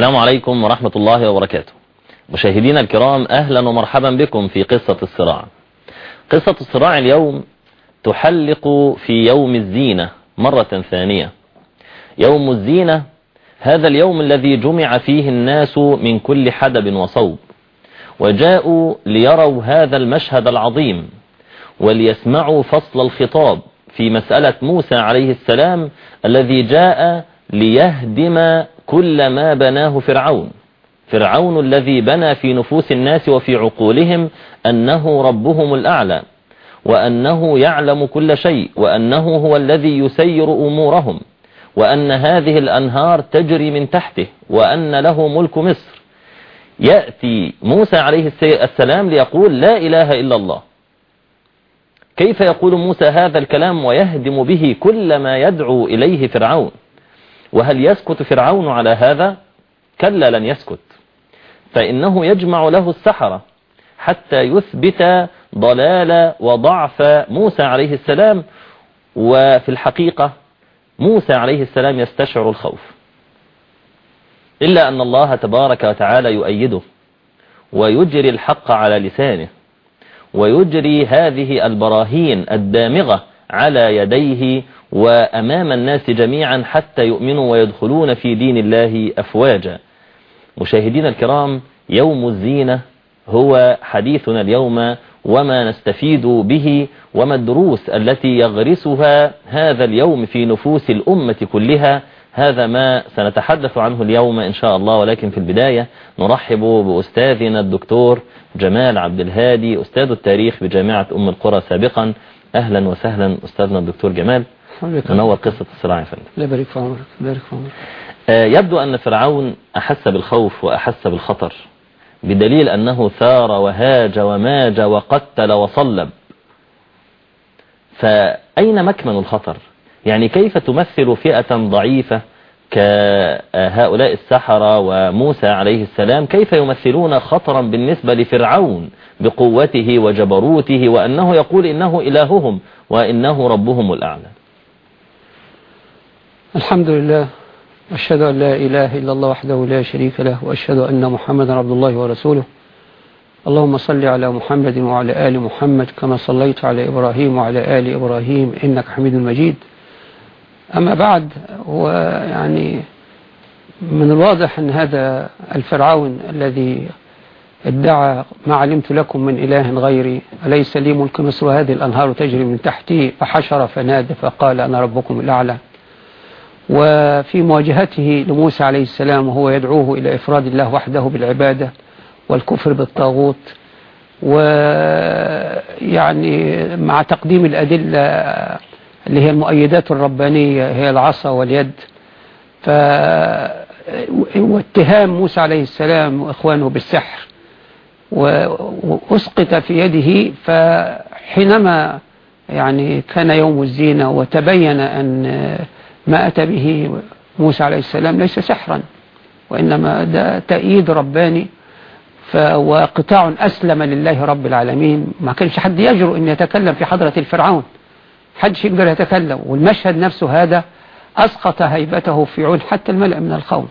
السلام عليكم ورحمة الله وبركاته. مشاهدينا الكرام أهلا ومرحبا بكم في قصة الصراع. قصة الصراع اليوم تحلق في يوم الزينة مرة ثانية. يوم الزينة هذا اليوم الذي جمع فيه الناس من كل حدب وصوب. وجاءوا ليروا هذا المشهد العظيم وليسمعوا فصل الخطاب في مسألة موسى عليه السلام الذي جاء ليهدم كل ما بناه فرعون. فرعون الذي بنى في نفوس الناس وفي عقولهم أنه ربهم الأعلى وأنه يعلم كل شيء وأنه هو الذي يسير أمورهم وأن هذه الأنهار تجري من تحته وأن له ملك مصر. يأتي موسى عليه السلام ليقول لا إله إلا الله. كيف يقول موسى هذا الكلام ويهدم به كل ما يدعو إليه فرعون؟ وهل يسكت فرعون على هذا؟ كلا لن يسكت. فإنه يجمع له السحرة حتى يثبت ضلال وضعف موسى عليه السلام وفي الحقيقة موسى عليه السلام يستشعر الخوف. إلا أن الله تبارك وتعالى يؤيده ويجري الحق على لسانه ويجري هذه البراهين الدامغة على يديه وأمام الناس جميعا حتى يؤمنوا ويدخلون في دين الله أفواجا. مشاهدين الكرام يوم الزينة هو حديثنا اليوم وما نستفيد به وما الدروس التي يغرسها هذا اليوم في نفوس الأمة كلها. هذا ما سنتحدث عنه اليوم إن شاء الله ولكن في البداية نرحب بأستاذنا الدكتور جمال عبد الهادي أستاذ التاريخ بجامعة أم القرى سابقا. أهلا وسهلا أستاذنا الدكتور جمال. منور قصة الصراع يا فندم. لا يبارك في عمرك يبارك في عمرك. يبدو أن فرعون أحس بالخوف وأحس بالخطر بدليل أنه ثار وهاج وماج وقتل وصلب. فأين مكمن الخطر؟ يعني كيف تمثل فئة ضعيفة كهؤلاء السحرة وموسى عليه السلام؟ كيف يمثلون خطرا بالنسبة لفرعون بقوته وجبروته وأنه يقول إنه إلههم وإنه ربهم الأعلى؟ الحمد لله أشهد أن لا إله إلا الله وحده لا شريك له وأشهد أن محمدا عبد الله ورسوله. اللهم صل على محمد وعلى آل محمد كما صليت على إبراهيم وعلى آل إبراهيم إنك حميد مجيد. أما بعد هو يعني من الواضح أن هذا الفرعون الذي ادعى ما علمت لكم من إله غيري أليس لي ملك مصر؟ وهذه الأنهار تجري من تحتي فحشر فنادى فقال أنا ربكم الأعلى. وفي مواجهته لموسى عليه السلام وهو يدعوه إلى إفراد الله وحده بالعبادة والكفر بالطاغوت ويعني مع تقديم الأدلة اللي هي المؤيدات الربانية هي العصا واليد. ف واتهام موسى عليه السلام وإخوانه بالسحر. وأسقط في يده فحينما يعني كان يوم الزينة وتبين أن ما أتى به موسى عليه السلام ليس سحرا وإنما ده تأييد رباني وقطاع أسلم لله رب العالمين ما كانش حد يجرؤ أن يتكلم في حضرة الفرعون حدش يقدر يتكلم والمشهد نفسه هذا أسقط هيبته في عون حتى الملأ من القوم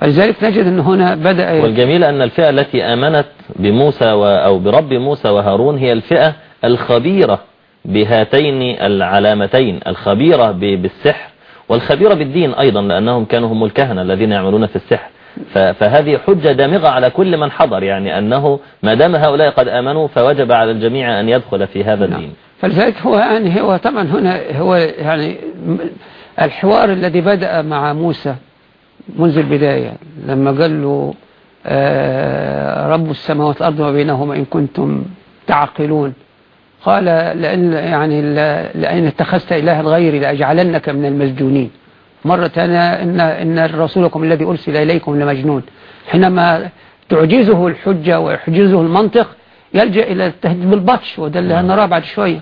فلذلك نجد أن هنا بدأ والجميل أن الفئة التي آمنت بموسى و... أو برب موسى وهارون هي الفئة الخبيرة بهاتين العلامتين الخبيرة. بالسحر والخبيرة بالدين أيضا لأنهم كانوا هم الكهنة الذين يعملون في السحر. فهذه حجة دامغة على كل من حضر يعني أنه ما دام هؤلاء قد آمنوا فوجب على الجميع أن يدخل في هذا الدين نعم. فلذلك هو يعني هو طبعا هنا هو يعني الحوار الذي بدأ مع موسى منذ البداية لما قال له آه رب السماوات والأرض وبينهما إن كنتم تعقلون قال لأن يعني لأن اتخذت إله غيري لأجعلنك من المسجونين. مرة أنا إن, إن رسولكم الذي أرسل إليكم لمجنون. حينما تعجزه الحجة ويحجزه المنطق يلجأ إلى التهديد بالبطش وده اللي هنراه بعد شوية.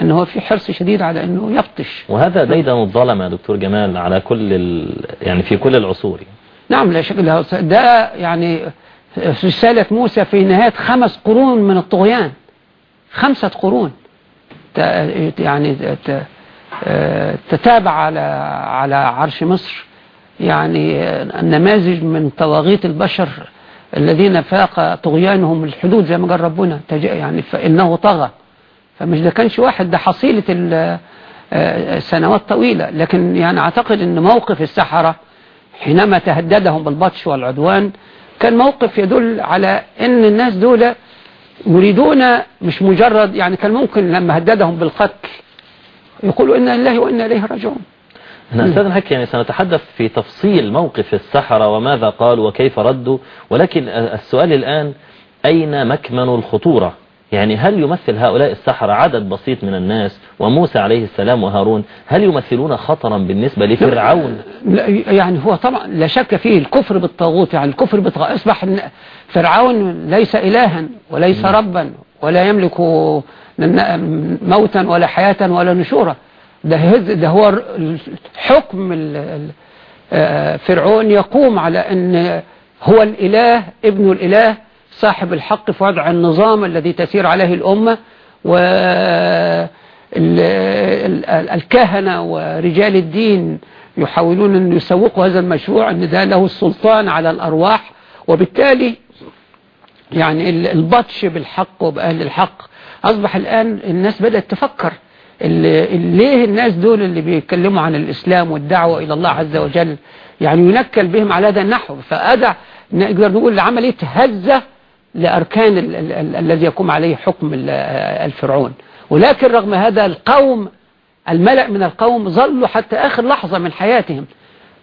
أنه هو في حرص شديد على أنه يبطش. وهذا ديدن الظلم يا دكتور جمال على كل ال... يعني في كل العصور. نعم لا شك ده يعني رسالة موسى في نهاية خمس قرون من الطغيان. خمسة قرون. يعني تتابع على على عرش مصر. يعني النماذج من طواغيت البشر الذين فاق طغيانهم الحدود زي ما قال ربنا. يعني فإنه طغى. فمش ده كانش واحد ده حصيلة سنوات طويلة. لكن يعني أعتقد أن موقف السحرة حينما تهددهم بالبطش والعدوان كان موقف يدل على أن الناس دول يريدون مش مجرد يعني كان ممكن لما هددهم بالقتل يقولوا إنا لله وإنا إليه راجعون. أنا أستاذ حكي يعني سنتحدث في تفصيل موقف السحرة وماذا قالوا وكيف ردوا ولكن السؤال الآن أين مكمن الخطورة؟ يعني هل يمثل هؤلاء السحرة عدد بسيط من الناس وموسى عليه السلام وهارون؟ هل يمثلون خطرا بالنسبة لفرعون؟ لا يعني هو طبعا لا شك فيه الكفر بالطاغوت يعني الكفر بالطاغوت. أصبح فرعون ليس إلها وليس ربا ولا يملك موتا ولا حياة ولا نشورا ده, ده هو حكم فرعون يقوم على أن هو الإله ابن الإله صاحب الحق في وضع النظام الذي تسير عليه الأمة والكهنة ورجال الدين يحاولون أن يسوقوا هذا المشروع أن ده له السلطان على الأرواح. وبالتالي يعني البطش بالحق وبأهل الحق. أصبح الآن الناس بدأت تفكر ليه الناس دول اللي بيتكلموا عن الإسلام والدعوة إلى الله عز وجل يعني ينكل بهم على هذا النحو؟ فأدع نقدر نقول عملية هزة لأركان الذي يقوم عليه حكم الفرعون. ولكن رغم هذا القوم الملأ من القوم ظلوا حتى آخر لحظة من حياتهم.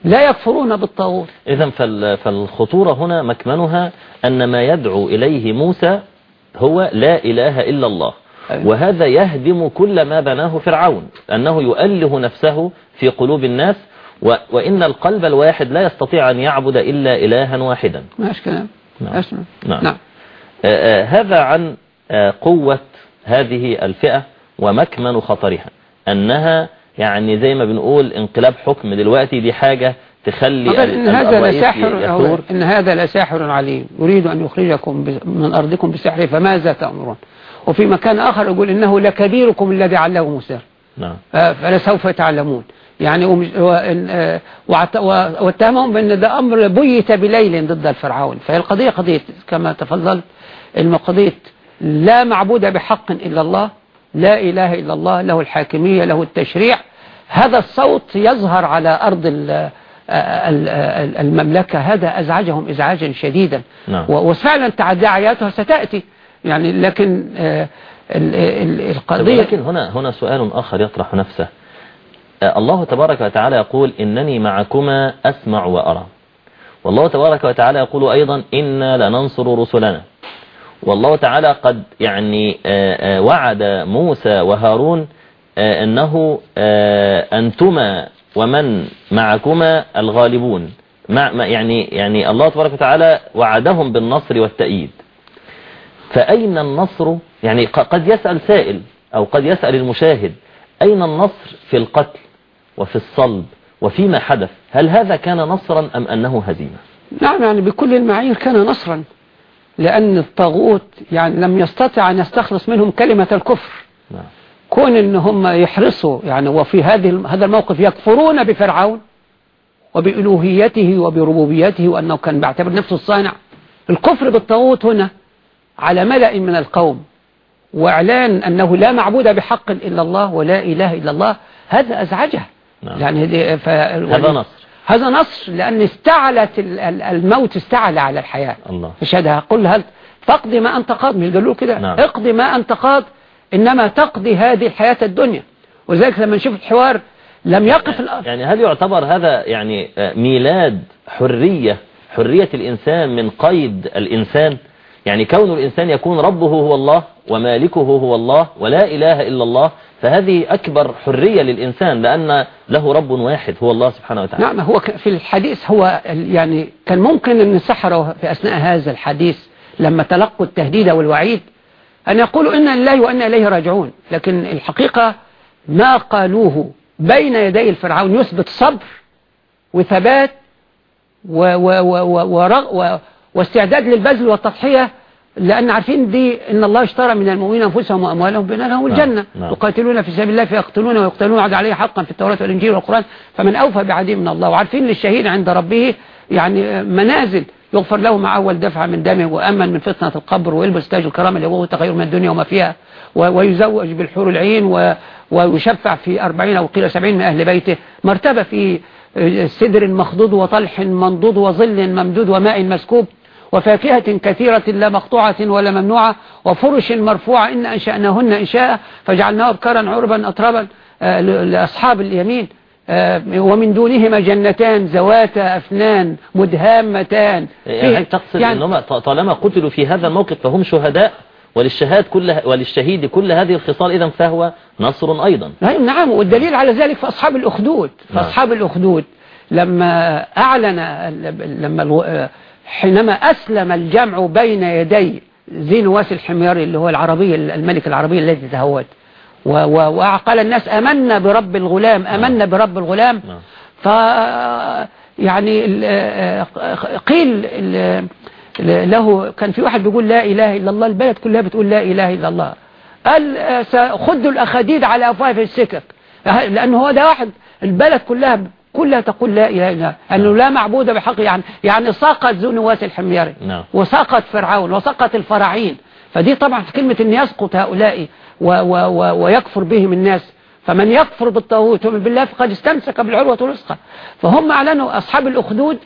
لا يكفرون بالطاغوت. إذا فالخطورة هنا مكمنها أن ما يدعو إليه موسى هو لا إله إلا الله. وهذا يهدم كل ما بناه فرعون. أنه يؤله نفسه في قلوب الناس وإن القلب الواحد لا يستطيع أن يعبد إلا إلها واحدا. ماشي كلام. نعم. نعم. نعم. آه هذا عن آه قوة هذه الفئة ومكمن خطرها. أنها يعني زي ما بنقول انقلاب حكم دلوقتي دي حاجة تخلي إن هذا لساحر إن هذا لساحر عليم يريد أن يخرجكم من أرضكم بسحره فماذا تأمرون؟ وفي مكان آخر يقول إنه لكبيركم الذي علمه موسى. نعم. فلسوف تعلمون. يعني واتهمهم بأن ده أمر بيت بليل ضد الفرعون. فهي القضية قضية كما تفضلت. القضية لا معبود بحق إلا الله لا إله إلا الله له الحاكمية له التشريع. هذا الصوت يظهر على أرض المملكة. هذا أزعجهم إزعاجا شديدا. نعم. وفعلا تداعياتها ستأتي. يعني لكن القضية لكن هنا هنا سؤال آخر يطرح نفسه. الله تبارك وتعالى يقول إنني معكما أسمع وأرى. والله تبارك وتعالى يقول أيضا إنا لننصر رسلنا. والله تعالى قد يعني وعد موسى وهارون أنه أنتما ومن معكما الغالبون. مع يعني يعني الله تبارك وتعالى وعدهم بالنصر والتأييد. فأين النصر؟ يعني قد يسأل سائل أو قد يسأل المشاهد أين النصر في القتل وفي الصلب وفيما حدث؟ هل هذا كان نصرا أم أنه هزيمة؟ نعم يعني بكل المعايير كان نصرا. لأن الطاغوت يعني لم يستطع أن يستخلص منهم كلمة الكفر نعم. كون إن هم يحرصوا يعني وفي هذه هذا الموقف يكفرون بفرعون وبألوهيته وبربوبيته وأنه كان بيعتبر نفسه الصانع الكفر بالطاغوت هنا على ملأ من القوم وإعلان أنه لا معبود بحق إلا الله ولا إله إلا الله هذا أزعجه نعم. يعني. هذا نصر هذا نصر لأن استعلت الموت استعلى على الحياة. الله. فشهدها. قل هل تقضي ما أنت قاض مش قالوا كده. نعم. اقضي ما أنت قاض إنما تقضي هذه الحياة الدنيا. ولذلك لما نشوف الحوار لم يقف الأرض. يعني هل يعتبر هذا يعني ميلاد حرية؟ حرية الإنسان من قيد الإنسان؟ يعني كون الإنسان يكون ربه هو الله ومالكه هو الله ولا إله إلا الله فهذه أكبر حرية للإنسان لأن له رب واحد هو الله سبحانه وتعالى. نعم هو في الحديث هو يعني كان ممكن أن السحرة في أثناء هذا الحديث لما تلقوا التهديد والوعيد أن يقولوا إنا لله وإنا إليه راجعون لكن الحقيقة ما قالوه بين يدي الفرعون يثبت صبر وثبات و و و و و واستعداد للبذل والتضحية لأن عارفين دي إن الله اشترى من المؤمنين أنفسهم وأموالهم بأن لهم الجنة. نعم. يقاتلون في سبيل الله فيقتلون ويقتلون وعد عليه حقا في التوراة والإنجيل والقرآن. فمن أوفى بعهده من الله وعارفين للشهيد عند ربه يعني منازل يغفر له مع أول دفعة من دمه وأمن من فتنة القبر ويلبس تاج الكرامة اللي هو التغير من الدنيا وما فيها ويزوج بالحور العين ويشفع في أربعين أو قيل سبعين من أهل بيته. مرتبة في سدر مخضود وطلح منضود وظل ممدود وماء مسكوب. وفاكهة كثيرة لا مقطوعة ولا ممنوعة وفرش مرفوعة إن أنشأناهن إنشاء فجعلناه أبكارا عربا أطربا آه، لأصحاب اليمين آه، ومن دونهما جنتان ذواتا أفنان مدهامتان. يعني تقصد يعني أنهم طالما قتلوا في هذا الموقف فهم شهداء وللشهاد كل وللشهيد كل هذه الخصال إذا فهو نصر أيضا. نعم نعم والدليل على ذلك في أصحاب الأخدود في نعم. أصحاب الأخدود. لما أعلن لما الو- حينما أسلم الجمع بين يدي ذي نواس الحميري اللي هو العربي الملك العربي الذي تهود. وقال الناس أمنا برب الغلام أمنا برب الغلام. نعم. ف يعني آه، قيل له كان في واحد بيقول لا إله إلا الله البلد كلها بتقول لا إله إلا الله. قال آه، سخدوا الأخاديد على أفواه في السكك. لأنه هو ده واحد البلد كلها كلها تقول لا إله إلا الله. أنه لا معبود بحق يعني يعني سقط ذو نواس الحميري نعم. وسقط فرعون وسقط الفراعين. فدي طبعا كلمة أن يسقط هؤلاء و و و ويكفر بهم الناس. فمن يكفر بالطاغوت ومن بالله فقد استمسك بالعروة الوثقى. فهم أعلنوا أصحاب الأخدود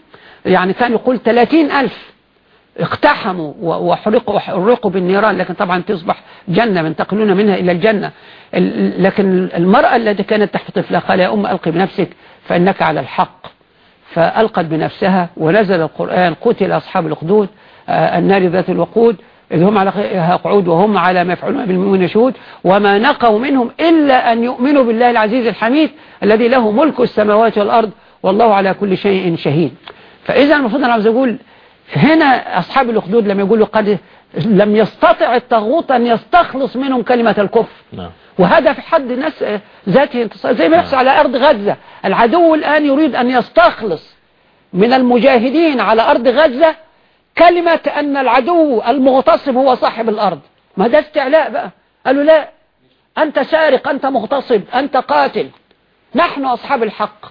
يعني كان يقول 30 ألف اقتحموا وحرقوا حرقوا بالنيران لكن طبعا تصبح جنة ينتقلون منها إلى الجنة. ال- لكن المرأة التي كانت تحت طفلها قال يا أم ألقي بنفسك. فإنك على الحق. فألقت بنفسها ونزل القرآن قتل أصحاب الأخدود آه، النار ذات الوقود إذ هم على خيرها قعود وهم على ما يفعلون بالمؤمنين شهود وما نقوا منهم إلا أن يؤمنوا بالله العزيز الحميد الذي له ملك السماوات والأرض والله على كل شيء شهيد. فإذا المفروض أنا عاوز أقول هنا أصحاب الأخدود لما يقولوا قد لم يستطع الطاغوت أن يستخلص منهم كلمة الكفر. نعم. وهذا في حد ناس ذاته انتصار. زي ما يحصل على أرض غزة. العدو الآن يريد أن يستخلص من المجاهدين على أرض غزة كلمة أن العدو المغتصب هو صاحب الأرض. ما ده استعلاء بقى. قالوا لا أنت سارق أنت مغتصب أنت قاتل. نحن أصحاب الحق.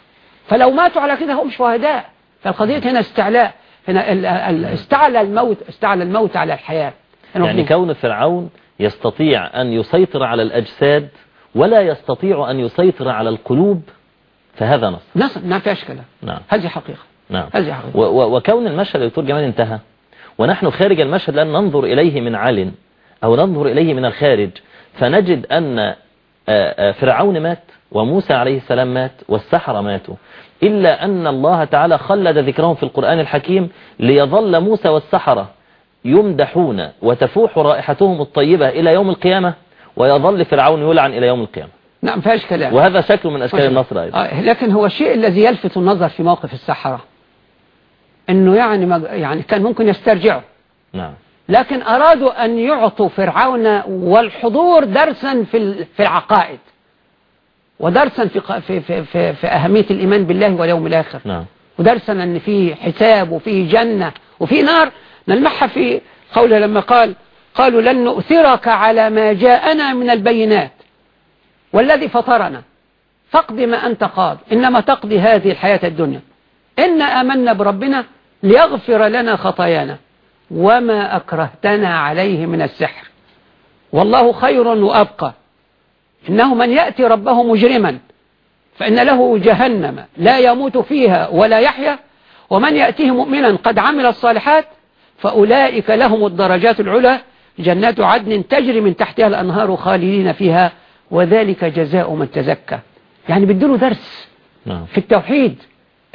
فلو ماتوا على كده هم شهداء. فالقضية هنا استعلاء. هنا استعلى الموت استعلى الموت على الحياة. يعني كون فرعون يستطيع أن يسيطر على الأجساد ولا يستطيع أن يسيطر على القلوب فهذا نصر نصر ما فيهاش كلام. نعم. هذه حقيقة. نعم. هذه حقيقة. وكون المشهد يا دكتور جمال انتهى. ونحن خارج المشهد لأن ننظر إليه من علن أو ننظر إليه من الخارج. فنجد أن آه، آه، فرعون مات وموسى عليه السلام مات والسحرة ماتوا. إلا أن الله تعالى خلد ذكرهم في القرآن الحكيم ليظل موسى والسحرة. يمدحون وتفوح رائحتهم الطيبة إلى يوم القيامة ويظل فرعون يلعن إلى يوم القيامة. نعم فيهاش كلام. وهذا شكل من أشكال النصر أيضا. آه، لكن هو الشيء الذي يلفت النظر في موقف السحرة. إنه يعني مج- يعني كان ممكن يسترجعوا نعم. لكن أرادوا أن يعطوا فرعون والحضور درسا في في العقائد. ودرسا في في في في, في أهمية الإيمان بالله واليوم الآخر. نعم. ودرسا أن في حساب وفي جنة وفي نار. نلمحها في قوله لما قال قالوا لن نؤثرك على ما جاءنا من البينات والذي فطرنا. فاقض ما أنت قاض إنما تقضي هذه الحياة الدنيا. إنا آمنا بربنا ليغفر لنا خطايانا. وما أكرهتنا عليه من السحر. والله خير وأبقى. إنه من يأتي ربه مجرما فإن له جهنم لا يموت فيها ولا يحيا. ومن يأتيه مؤمنا قد عمل الصالحات فأولئك لهم الدرجات العلى جنات عدن تجري من تحتها الأنهار خالدين فيها وذلك جزاء من تزكى. يعني بدله درس نعم. في التوحيد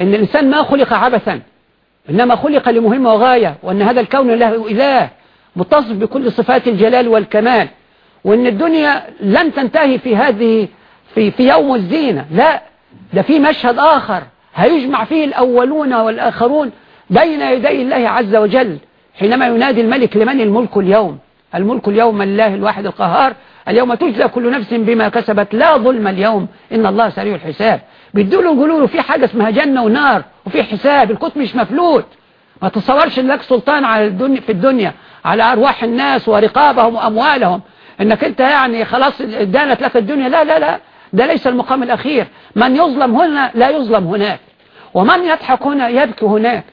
إن الإنسان ما خلق عبثا إنما خلق لمهمة وغاية وأن هذا الكون له إله متصف بكل صفات الجلال والكمال وأن الدنيا لن تنتهي في هذه في في يوم الزينة. لا ده في مشهد آخر هيجمع فيه الأولون والآخرون بين يدي الله عز وجل. حينما ينادي الملك لمن الملك اليوم؟ الملك اليوم لله الواحد القهار اليوم تجزى كل نفس بما كسبت لا ظلم اليوم. إن الله سريع الحساب. بيدوا له يقولوا له في حاجة اسمها جنة ونار وفي حساب. الكتب مش مفلوت. ما تصورش لك سلطان على الدنيا في الدنيا على أرواح الناس ورقابهم وأموالهم. إنك أنت يعني خلاص دانت لك الدنيا. لا لا لا. ده ليس المقام الأخير. من يظلم هنا لا يظلم هناك. ومن يضحك هنا يبكي هناك.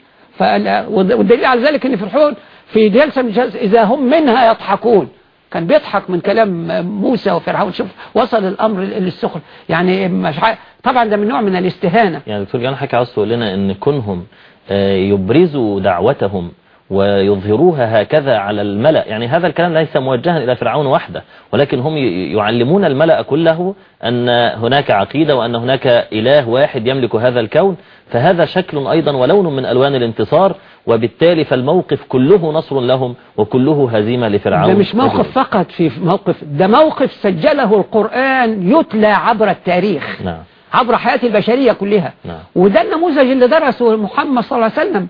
والدليل على ذلك إن فرعون في جلسة من جلسة إذا هم منها يضحكون. كان بيضحك من كلام موسى وفرعون. شوف وصل الأمر للسخر يعني مش طبعا ده من نوع من الاستهانة. يعني دكتور جان عاوز تقول لنا إن كونهم آه، يبرزوا دعوتهم ويظهروها هكذا على الملأ. يعني هذا الكلام ليس موجها إلى فرعون وحده ولكن هم يعلمون الملأ كله أن هناك عقيدة وأن هناك إله واحد يملك هذا الكون. فهذا شكل أيضا ولون من ألوان الانتصار وبالتالي فالموقف كله نصر لهم وكله هزيمة لفرعون. ده مش موقف فقط في موقف ده موقف سجله القرآن يتلى عبر التاريخ نعم. عبر حياة البشرية كلها. نعم. وده النموذج اللي درسه محمد صلى الله عليه وسلم.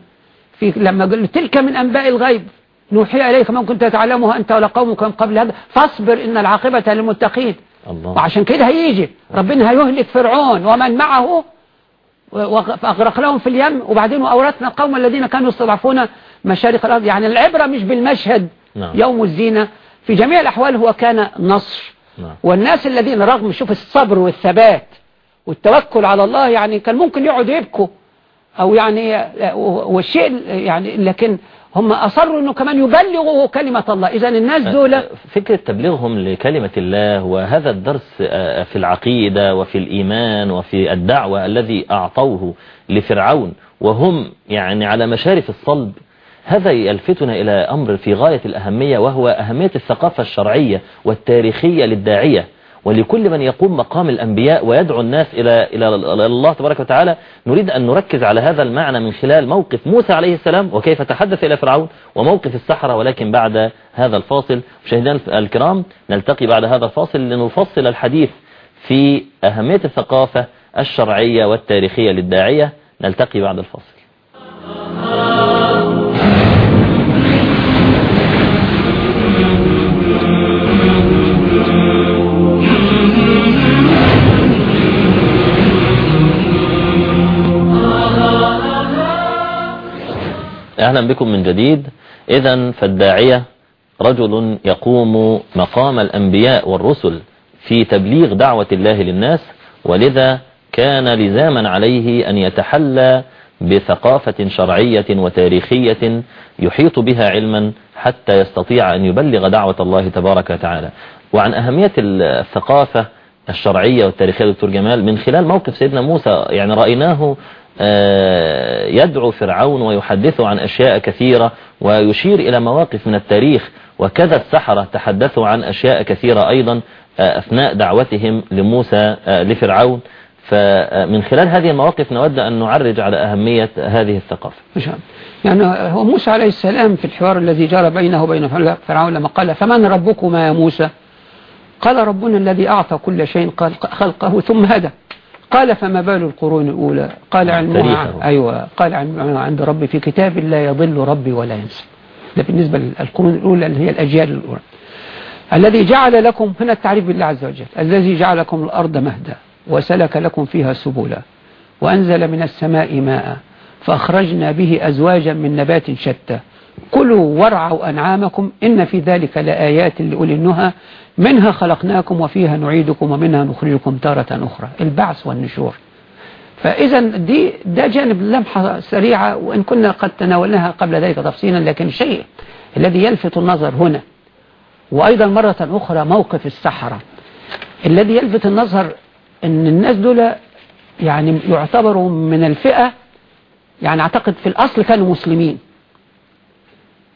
في لما قال تلك من أنباء الغيب نوحي إليك ما كنت تعلمها أنت ولا قومك من قبل هذا فاصبر إن العاقبة للمتقين الله. وعشان كده هيجي ربنا هيهلك فرعون ومن معه فأغرقناهم في اليم وبعدين أورثنا القوم الذين كانوا يستضعفون مشارق الأرض يعني العبرة مش بالمشهد نعم. يوم الزينة في جميع الأحوال هو كان نصر نعم. والناس الذين رغم شوف الصبر والثبات والتوكل على الله يعني كان ممكن يقعدوا يبكوا أو يعني والشيء يعني لكن هم أصروا أنه كمان يبلغوا كلمة الله. إذا الناس دول فكرة تبليغهم لكلمة الله وهذا الدرس آه، في العقيدة وفي الإيمان وفي الدعوة الذي أعطوه لفرعون وهم يعني على مشارف الصلب هذا يلفتنا إلى أمر في غاية الأهمية وهو أهمية الثقافة الشرعية والتاريخية للداعية. ولكل من يقوم مقام الأنبياء ويدعو الناس إلى إلى الله تبارك وتعالى نريد أن نركز على هذا المعنى من خلال موقف موسى عليه السلام وكيف تحدث إلى فرعون وموقف السحرة ولكن بعد هذا الفاصل. مشاهدينا الكرام نلتقي بعد هذا الفاصل لنفصل الحديث في أهمية الثقافة الشرعية والتاريخية للداعية. نلتقي بعد الفاصل. أهلا بكم من جديد. إذا فالداعية رجل يقوم مقام الأنبياء والرسل في تبليغ دعوة الله للناس ولذا كان لزاما عليه أن يتحلى بثقافة شرعية وتاريخية يحيط بها علما حتى يستطيع أن يبلغ دعوة الله تبارك وتعالى. وعن أهمية الثقافة الشرعية والتاريخية دكتور جمال من خلال موقف سيدنا موسى يعني رأيناه يدعو فرعون ويحدثه عن أشياء كثيرة ويشير إلى مواقف من التاريخ وكذا السحرة تحدثوا عن أشياء كثيرة أيضا آه، أثناء دعوتهم لموسى آه، لفرعون. فمن خلال هذه المواقف نود أن نعرج على أهمية هذه الثقافة. يعني هو موسى عليه السلام في الحوار الذي جرى بينه وبين فرعون لما قال فمن ربكما يا موسى؟ قال ربنا الذي أعطى كل شيء خلقه ثم هدى. قال فما بال القرون الأولى؟ قال علمها أيوة. قال علمها عند ربي في كتاب لا يضل ربي ولا ينسى. ده بالنسبة للقرون الأولى اللي هي الأجيال الأولى. الذي جعل لكم هنا التعريف بالله عز وجل. الذي جعل لكم الأرض مهدا وسلك لكم فيها سبلا وأنزل من السماء ماء فأخرجنا به أزواجا من نبات شتى. كلوا وارعوا أنعامكم إن في ذلك لآيات لأولي النهى منها خلقناكم وفيها نعيدكم ومنها نخرجكم تارة أخرى البعث والنشور. فإذا دي ده جانب لمحة سريعة وإن كنا قد تناولناها قبل ذلك تفصيلا لكن الشيء الذي يلفت النظر هنا وأيضا مرة أخرى موقف السحرة. الذي يلفت النظر أن الناس دول يعني يعتبروا من الفئة يعني أعتقد في الأصل كانوا مسلمين.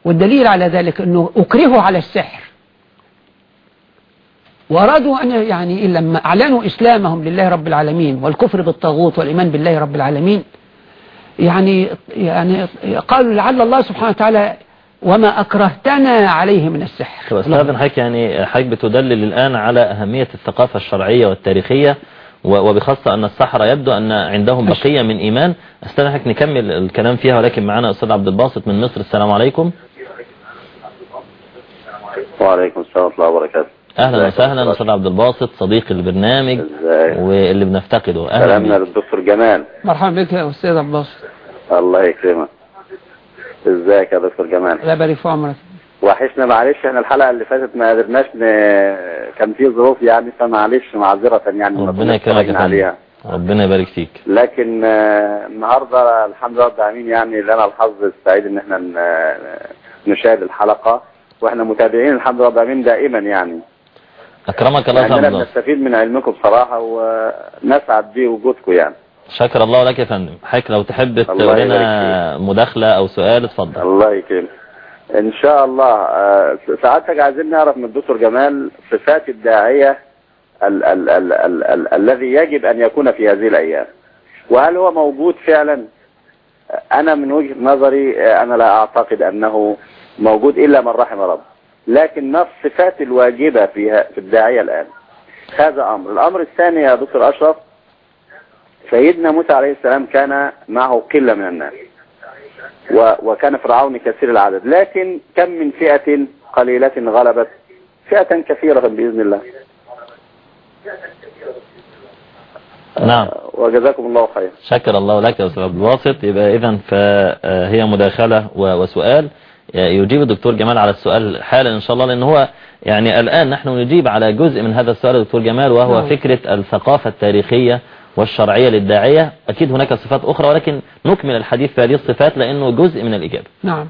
والدليل على ذلك أنه أكرهوا على السحر. وأرادوا أن يعني لما أعلنوا إسلامهم لله رب العالمين والكفر بالطاغوت والإيمان بالله رب العالمين يعني يعني قالوا لعل الله سبحانه وتعالى وما أكرهتنا عليه من السحر. أستاذ حضرتك يعني حضرتك بتدلل الآن على أهمية الثقافة الشرعية والتاريخية وبخاصة أن السحرة يبدو أن عندهم بقية من إيمان. أستاذ حضرتك نكمل الكلام فيها ولكن معنا أستاذ عبد الباسط من مصر. السلام عليكم. وعليكم السلام ورحمة الله وبركاته. أهلا وسهلا أستاذ عبد الباسط صديق البرنامج واللي بنفتقده. أهلا سلامنا للدكتور جمال. مرحبا بك يا أستاذ عبد الباسط. الله يكرمك. إزيك يا دكتور جمال؟ لا بارك في عمرك. وحشنا معلش إحنا الحلقة اللي فاتت ما قدرناش ن... كان في ظروف يعني فمعلش معذرة يعني ربنا يكرمك عليها. ربنا يبارك فيك. لكن آه، النهارده الحمد لله رب العالمين يعني لنا الحظ السعيد إن إحنا نشاهد الحلقة وإحنا متابعين الحمد لله رب العالمين دائما يعني. أكرمك الله تعالى بنستفيد من علمكم بصراحة ونسعد بوجودكم يعني. شكر الله لك يا فندم. حضرتك لو تحب تقول لنا مداخلة أو سؤال اتفضل. الله يكرمك. إن شاء الله آه، سعادتك عايزين نعرف من الدكتور جمال صفات الداعية ال ال ال ال ال الذي يجب أن يكون في هذه الأيام. وهل هو موجود فعلا؟ أنا من وجهة نظري آه، أنا لا أعتقد أنه موجود إلا من رحم رب لكن ما الصفات الواجبة فيها في الداعية الآن؟ هذا أمر. الأمر الثاني يا دكتور أشرف سيدنا موسى عليه السلام كان معه قلة من الناس وكان فرعون كثير العدد لكن كم من فئة قليلة غلبت؟ فئة كثيرة بإذن الله. نعم. وجزاكم الله خير. شكر الله لك يا أستاذ عبد الواسط. يبقى إذا فهي مداخلة وسؤال. يجيب الدكتور جمال على السؤال حالا إن شاء الله لأن هو يعني الآن نحن نجيب على جزء من هذا السؤال دكتور جمال وهو نعم. فكرة الثقافة التاريخية والشرعية للداعية. أكيد هناك صفات أخرى ولكن نكمل الحديث في هذه الصفات لأنه جزء من الإجابة. نعم.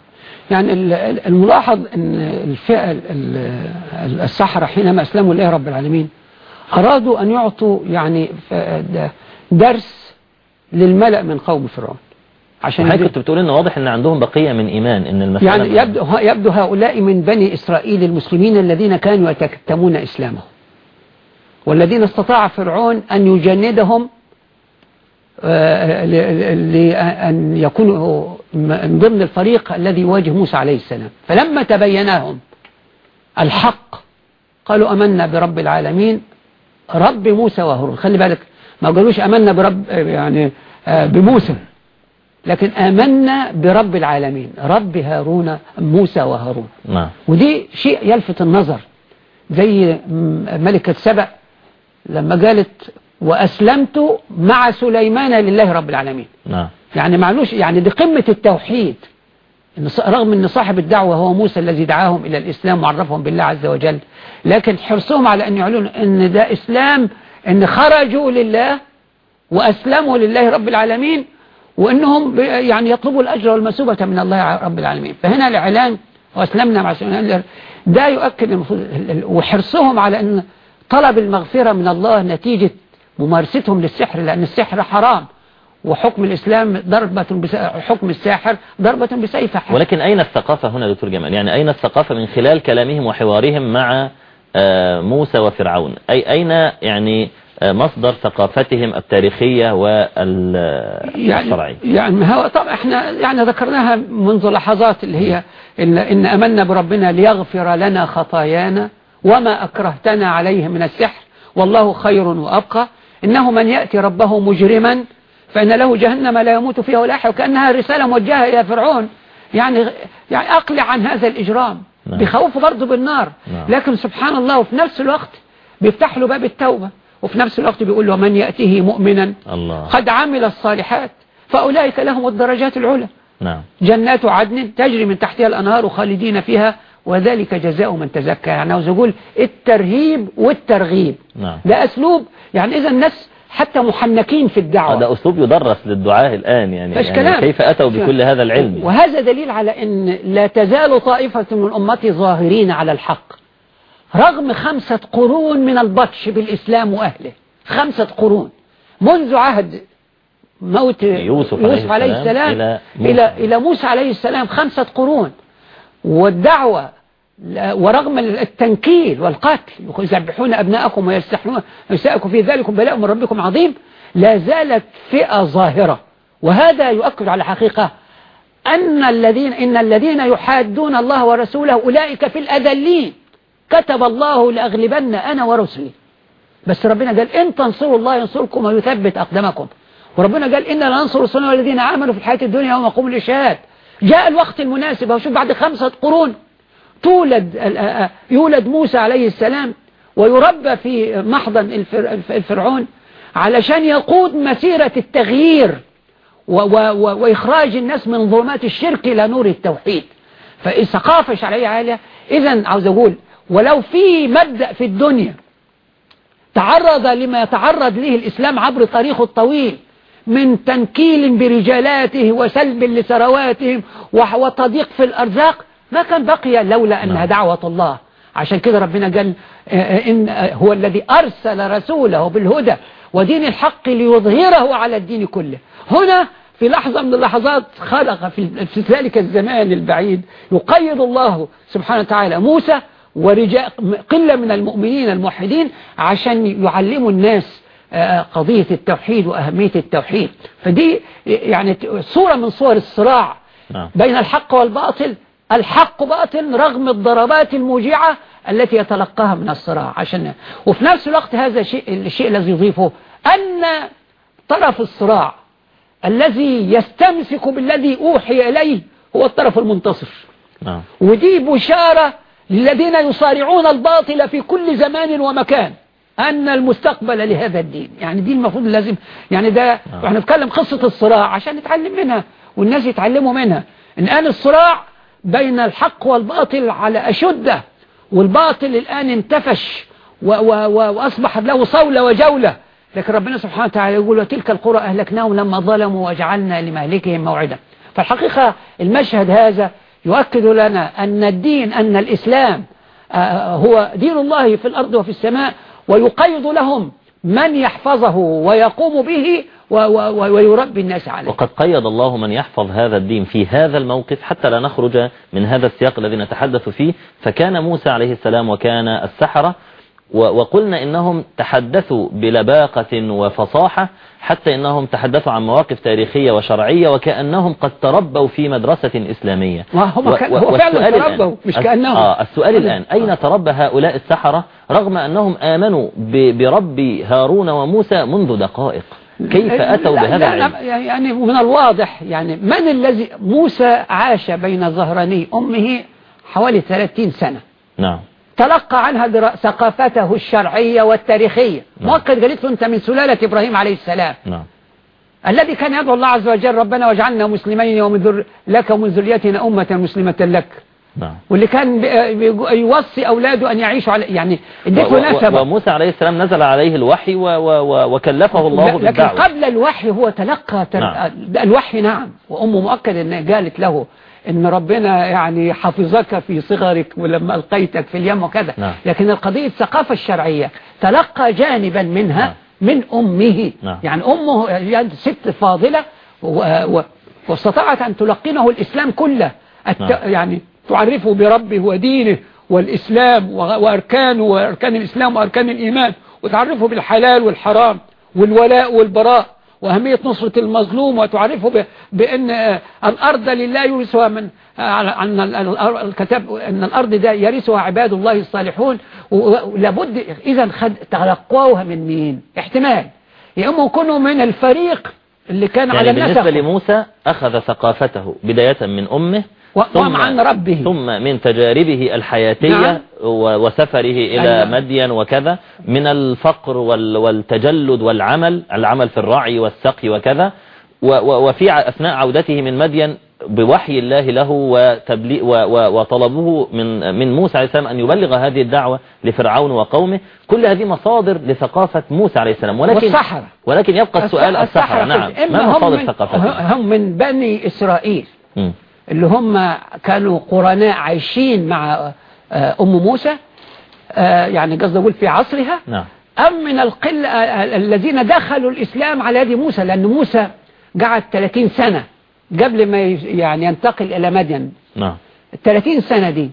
يعني ال- ال- الملاحظ أن الفئة ال- ال- السحرة حينما أسلموا لله رب العالمين أرادوا أن يعطوا يعني درس للملأ من قوم فرعون. عشان حضرتك كنت بتقول إن واضح إن عندهم بقية من إيمان إن المسألة يعني يبدو, يبدو هؤلاء من بني إسرائيل المسلمين الذين كانوا يتكتمون إسلامهم. والذين استطاع فرعون أن يجندهم آه، لأن يكونوا من ضمن الفريق الذي يواجه موسى عليه السلام. فلما تبيناهم الحق قالوا أمنا برب العالمين رب موسى وهارون. خلي بالك ما قالوش أمنا برب يعني آه، بموسى. لكن آمنا برب العالمين رب هارون موسى وهارون. نعم. ودي شيء يلفت النظر زي ملكة سبأ لما قالت وأسلمت مع سليمان لله رب العالمين. نعم. يعني معلوش يعني دي قمة التوحيد. رغم أن صاحب الدعوة هو موسى الذي دعاهم إلى الإسلام وعرفهم بالله عز وجل لكن حرصهم على أن يعلنوا أن ده إسلام أن خرجوا لله وأسلموا لله رب العالمين وأنهم يعني يطلبوا الأجر والمثوبة من الله رب العالمين فهنا الإعلان وأسلمنا مع سليمان ده يؤكد وحرصهم على أن طلب المغفرة من الله نتيجة ممارستهم للسحر لأن السحر حرام وحكم الإسلام ضربة. حكم الساحر ضربة بسيف حاد. ولكن أين الثقافة هنا دكتور جمال يعني أين الثقافة من خلال كلامهم وحوارهم مع آه، موسى وفرعون أي أين يعني مصدر ثقافتهم التاريخية والشرعية يعني يعني هو طبعا إحنا يعني ذكرناها منذ لحظات اللي هي إن, إن أمنا بربنا ليغفر لنا خطايانا وما أكرهتنا عليه من السحر والله خير وأبقى. إنه من يأتي ربه مجرما فإن له جهنم لا يموت فيها ولا يحيا وكأنها رسالة موجهة إلى فرعون. يعني يعني أقلع عن هذا الإجرام نعم. بخوف برضه بالنار. نعم. لكن سبحان الله وفي نفس الوقت بيفتح له باب التوبة. وفي نفس الوقت بيقول له من يأتيه مؤمنا الله. قد عمل الصالحات فأولئك لهم الدرجات العلى. نعم. جنات عدن تجري من تحتها الأنهار خالدين فيها وذلك جزاء من تزكى. يعني عاوز أقول الترهيب والترغيب. نعم. ده أسلوب يعني إذا الناس حتى محنكين في الدعوة. هذا أسلوب يدرس للدعاة الآن يعني, يعني كلام. كيف أتوا بكل هذا العلم؟ وهذا دليل على أن لا تزال طائفة من أمتي ظاهرين على الحق. رغم خمسة قرون من البطش بالإسلام وأهله. خمسة قرون. منذ عهد موت يوسف عليه يوسف عليه السلام السلام إلى موسى. إلى, إلى موسى عليه السلام خمسة قرون. والدعوة ورغم التنكيل والقتل يذبحون أبناءكم ويستحنون نساءكم في ذلك بلاء من ربكم عظيم لا زالت فئة ظاهرة. وهذا يؤكد على حقيقة أن الذين إن الذين يحادون الله ورسوله أولئك في الأذلين. كتب الله لأغلبن أنا ورسلي. بس ربنا قال إن تنصروا الله ينصركم ويثبت أقدامكم. وربنا قال إن لننصر رسلنا والذين آمنوا في الحياة الدنيا يوم يقوم الإشهاد جاء الوقت المناسب. وشوف بعد خمسة قرون تولد يولد موسى عليه السلام ويربى في محضن الفر- الف- الفرعون علشان يقود مسيرة التغيير وإخراج الناس من ظلمات الشرك إلى نور التوحيد. فالثقافة الشرعية عالية إذا عاوز أقول ولو في مبدأ في الدنيا تعرض لما يتعرض له الإسلام عبر تاريخه الطويل من تنكيل برجالاته وسلب لثرواتهم وتضييق في الأرزاق ما كان بقي لولا أنها نعم. دعوة الله عشان كده ربنا قال آه، آه، إن آه، هو الذي أرسل رسوله بالهدى ودين الحق ليظهره على الدين كله هنا في لحظة من اللحظات خلق في في ذلك الزمان البعيد يقيد الله سبحانه وتعالى موسى ورجال قلة من المؤمنين الموحدين عشان يعلموا الناس آه، قضية التوحيد وأهمية التوحيد. فدي يعني صورة من صور الصراع نعم. بين الحق والباطل. الحق باطل رغم الضربات الموجعة التي يتلقاها من الصراع. عشان وفي نفس الوقت هذا شيء الشيء الذي يضيفه أن طرف الصراع الذي يستمسك بالذي أوحي إليه هو الطرف المنتصر. نعم. ودي بشارة للذين يصارعون الباطل في كل زمان ومكان. أن المستقبل لهذا الدين. يعني دي المفروض لازم يعني ده إحنا نتكلم قصة الصراع عشان نتعلم منها والناس يتعلموا منها. الآن الصراع بين الحق والباطل على أشده والباطل الآن انتفش و و و وأصبح له صولة وجولة. لكن ربنا سبحانه وتعالى يقول وتلك القرى أهلكناهم لما ظلموا وجعلنا لمهلكهم موعدا. فالحقيقة المشهد هذا يؤكد لنا أن الدين أن الإسلام آه، هو دين الله في الأرض وفي السماء ويقيد لهم من يحفظه ويقوم به ويربي الناس عليه. وقد قيد الله من يحفظ هذا الدين في هذا الموقف حتى لا نخرج من هذا السياق الذي نتحدث فيه. فكان موسى عليه السلام وكان السحرة وقلنا إنهم تحدثوا بلباقة وفصاحة حتى إنهم تحدثوا عن مواقف تاريخية وشرعية وكأنهم قد تربوا في مدرسة إسلامية. وهم و- و- هو فعلا تربوا، مش كأنهم. آه السؤال الآن آه. أين تربى هؤلاء السحرة رغم أنهم آمنوا ب- برب هارون وموسى منذ دقائق؟ كيف أتوا بهذا العلم؟ يعني من الواضح يعني من الذي موسى عاش بين ظهراني أمه حوالي 30 سنة؟ نعم. تلقى عنها ثقافته الشرعية والتاريخية. نعم. مؤكد قالت له أنت من سلالة إبراهيم عليه السلام. نعم. الذي كان يدعو الله عز وجل ربنا واجعلنا مسلمين ومن ذر لك ومن ذريتنا أمة مسلمة لك. نعم. واللي كان يوصي أولاده أن يعيشوا على يعني و- نسبة وموسى عليه السلام نزل عليه الوحي و و و وكلفه الله لا- لكن بالدعوة. قبل الوحي هو تلقى تل... نعم. الوحي نعم. وأمه مؤكد أن قالت له إن ربنا يعني حفظك في صغرك ولما ألقيتك في اليم وكذا نعم. لكن القضية الثقافة الشرعية تلقى جانبا منها نعم. من أمه نعم. يعني أمه يعني ست فاضلة. واستطاعت أن تلقنه الإسلام كله الت... نعم. يعني تعرفه بربه ودينه والإسلام وأركانه وأركان الإسلام وأركان الإيمان وتعرفه بالحلال والحرام والولاء والبراء وأهمية نصرة المظلوم وتعرفه بأن آه، الأرض لله يورثها من آه، عن ال- ال- الكتاب أن الأرض ده يرثها عباد الله الصالحون. ولابد إذا خد تلقوها من مين؟ احتمال. يا إما يكونوا من الفريق اللي كان على يعني بالنسبة لموسى أخذ ثقافته بداية من أمه و- ثم- وعن ربه. ثم من تجاربه الحياتية نعم. وسفره إلى أيوة. مدين وكذا من الفقر وال- والتجلد والعمل العمل في الرعي والسقي وكذا وفي أثناء عودته من مدين بوحي الله له وطلبه من من موسى عليه السلام أن يبلغ هذه الدعوة لفرعون وقومه كل هذه مصادر لثقافة موسى عليه السلام ولكن والسحرة. ولكن يبقى السؤال السحرة نعم ما مصادر من, ثقافتهم هم من بني إسرائيل مم. اللي هم كانوا قرناء عايشين مع آه، أم موسى آه، يعني قصدي أقول في عصرها. نعم. أم من القلة آه، الذين دخلوا الإسلام على يد موسى لأن موسى قعد 30 سنة قبل ما يعني ينتقل إلى مدين. نعم. ال 30 سنة دي.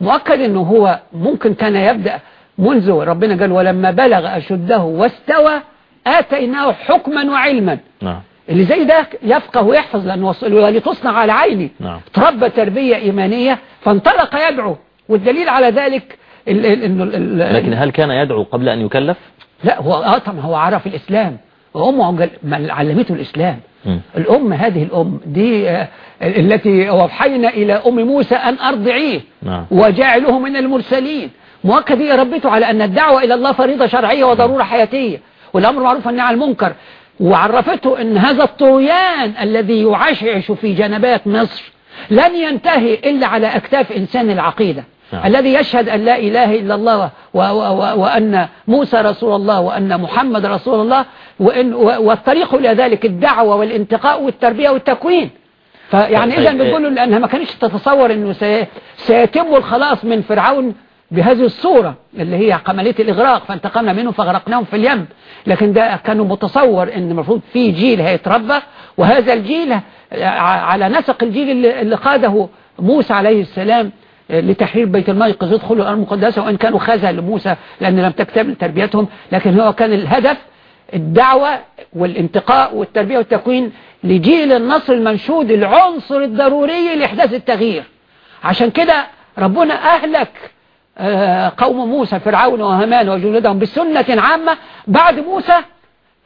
مؤكد أنه هو ممكن كان يبدأ منذ ربنا قال ولما بلغ أشده واستوى آتيناه حكما وعلما. نعم. اللي زي ده يفقه ويحفظ لأنه ولتصنع على عيني. نعم. تربى تربية إيمانية فانطلق يدعو. والدليل على ذلك ال ال ال ال لكن هل كان يدعو قبل أن يكلف؟ لا هو آه طبعا هو عرف الإسلام. وأمه علمته الإسلام. مم. الأم هذه الأم دي آه، التي وضحينا إلى أم موسى أن أرضعيه. نعم. وجاعله من المرسلين. مؤكد هي ربته على أن الدعوة إلى الله فريضة شرعية وضرورة حياتية. والأمر معروف عن المنكر. وعرفته أن هذا الطغيان الذي يعشعش في جنبات مصر لن ينتهي إلا على أكتاف إنسان العقيدة. نعم. الذي يشهد أن لا إله إلا الله و و و وأن موسى رسول الله وأن محمد رسول الله وإن والطريق إلى ذلك الدعوة والانتقاء والتربية والتكوين. فيعني طيب، إذا طيب، بتقول لأنها ما كانتش تتصور أنه سي- سيتم الخلاص من فرعون بهذه الصورة اللي هي عملية الإغراق فانتقمنا منهم فغرقناهم في اليم. لكن ده كانوا متصور أن المفروض في جيل هيتربى وهذا الجيل ع- على نسق الجيل اللي قاده موسى عليه السلام لتحرير بيت المقدس يدخلوا الأرض المقدسة وإن كانوا خزى لموسى لأن لم تكتمل تربيتهم. لكن هو كان الهدف الدعوة والانتقاء والتربية والتكوين لجيل النصر المنشود العنصر الضروري لإحداث التغيير. عشان كده ربنا أهلك آه، قوم موسى فرعون وهامان وجنودهم بسنة عامة. بعد موسى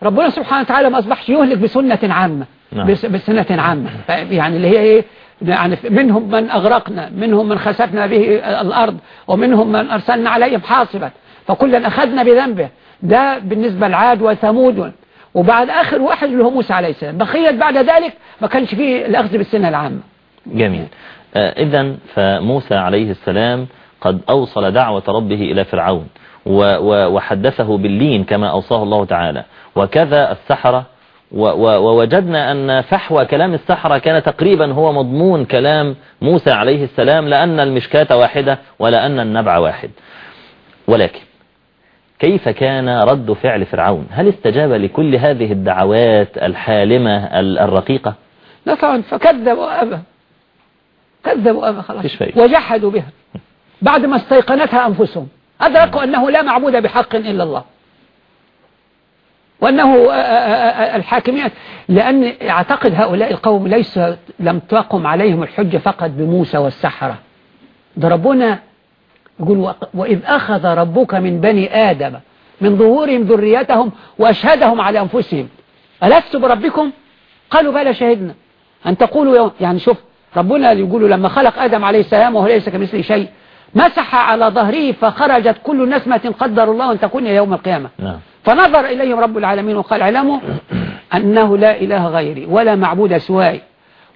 ربنا سبحانه وتعالى ما أصبحش يهلك بسنة عامة نعم. بس بسنة عامة. يعني اللي هي إيه؟ يعني منهم من أغرقنا منهم من خسفنا به الأرض ومنهم من أرسلنا عليهم حاصبا فكلا أخذنا بذنبه. ده بالنسبة لعاد وثمود. وبعد آخر واحد اللي هو موسى عليه السلام. بقيت بعد ذلك ما كانش فيه الأخذ بالسنة العامة. جميل. إذا فموسى عليه السلام قد أوصل دعوة ربه إلى فرعون وحدثه باللين كما أوصاه الله تعالى. وكذا السحرة ووجدنا أن فحوى كلام السحرة كان تقريبا هو مضمون كلام موسى عليه السلام لأن المشكاة واحدة ولأن النبع واحد. ولكن كيف كان رد فعل فرعون؟ هل استجاب لكل هذه الدعوات الحالمة ال- الرقيقة؟ لا طبعا فكذبوا وأبى كذبوا وأبى خلاص. وجحدوا بها. بعد ما استيقنتها أنفسهم. أدركوا أنه لا معبود بحق إلا الله. وأنه آه، آه، آه، الحاكمية لأن أعتقد هؤلاء القوم ليس لم تقم عليهم الحجة فقط بموسى والسحرة. ده ربنا يقول وإذ أخذ ربك من بني آدم من ظهورهم ذريتهم وأشهدهم على أنفسهم. ألست بربكم؟ قالوا بلى شهدنا. أن تقولوا يعني شوف ربنا يقول لما خلق آدم عليه السلام وهو ليس كمثله شيء. مسح على ظهره فخرجت كل نسمة قدر الله أن تكون يوم القيامة. نعم. فنظر إليهم رب العالمين وقال اعلموا أنه لا إله غيري ولا معبود سواي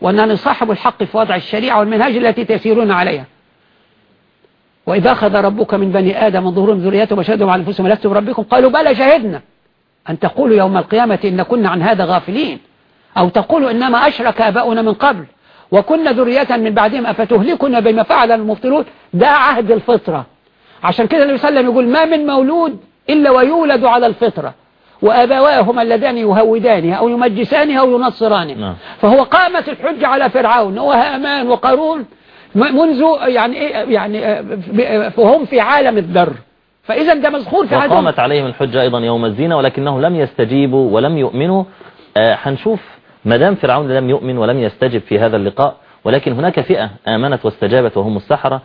وأنني صاحب الحق في وضع الشريعة والمنهج التي تسيرون عليها. وإذا أخذ ربك من بني آدم من ظهورهم ذريتهم وشهدهم على أنفسهم لست بربكم؟ قالوا بلى شهدنا. أن تقولوا يوم القيامة إن كنا عن هذا غافلين. أو تقولوا إنما أشرك آباؤنا من قبل وكنا ذرية من بعدهم أفتهلكنا بما فعل المبطلون؟ ده عهد الفطرة. عشان كده النبي صلى الله عليه وسلم يقول ما من مولود إلا ويولد على الفطرة. وأبواه هما اللذان يهودانه أو يمجسانه أو ينصرانه. نعم. فهو قامت الحجة على فرعون. وهامان وقارون. منذ يعني إيه يعني فهم في عالم الذر فإذا ده مذكور في عالم وقامت عليهم الحجة أيضا يوم الزينة ولكنهم لم يستجيبوا ولم يؤمنوا. آه، هنشوف مدام فرعون لم يؤمن ولم يستجب في هذا اللقاء ولكن هناك فئة آمنت واستجابت وهم السحرة.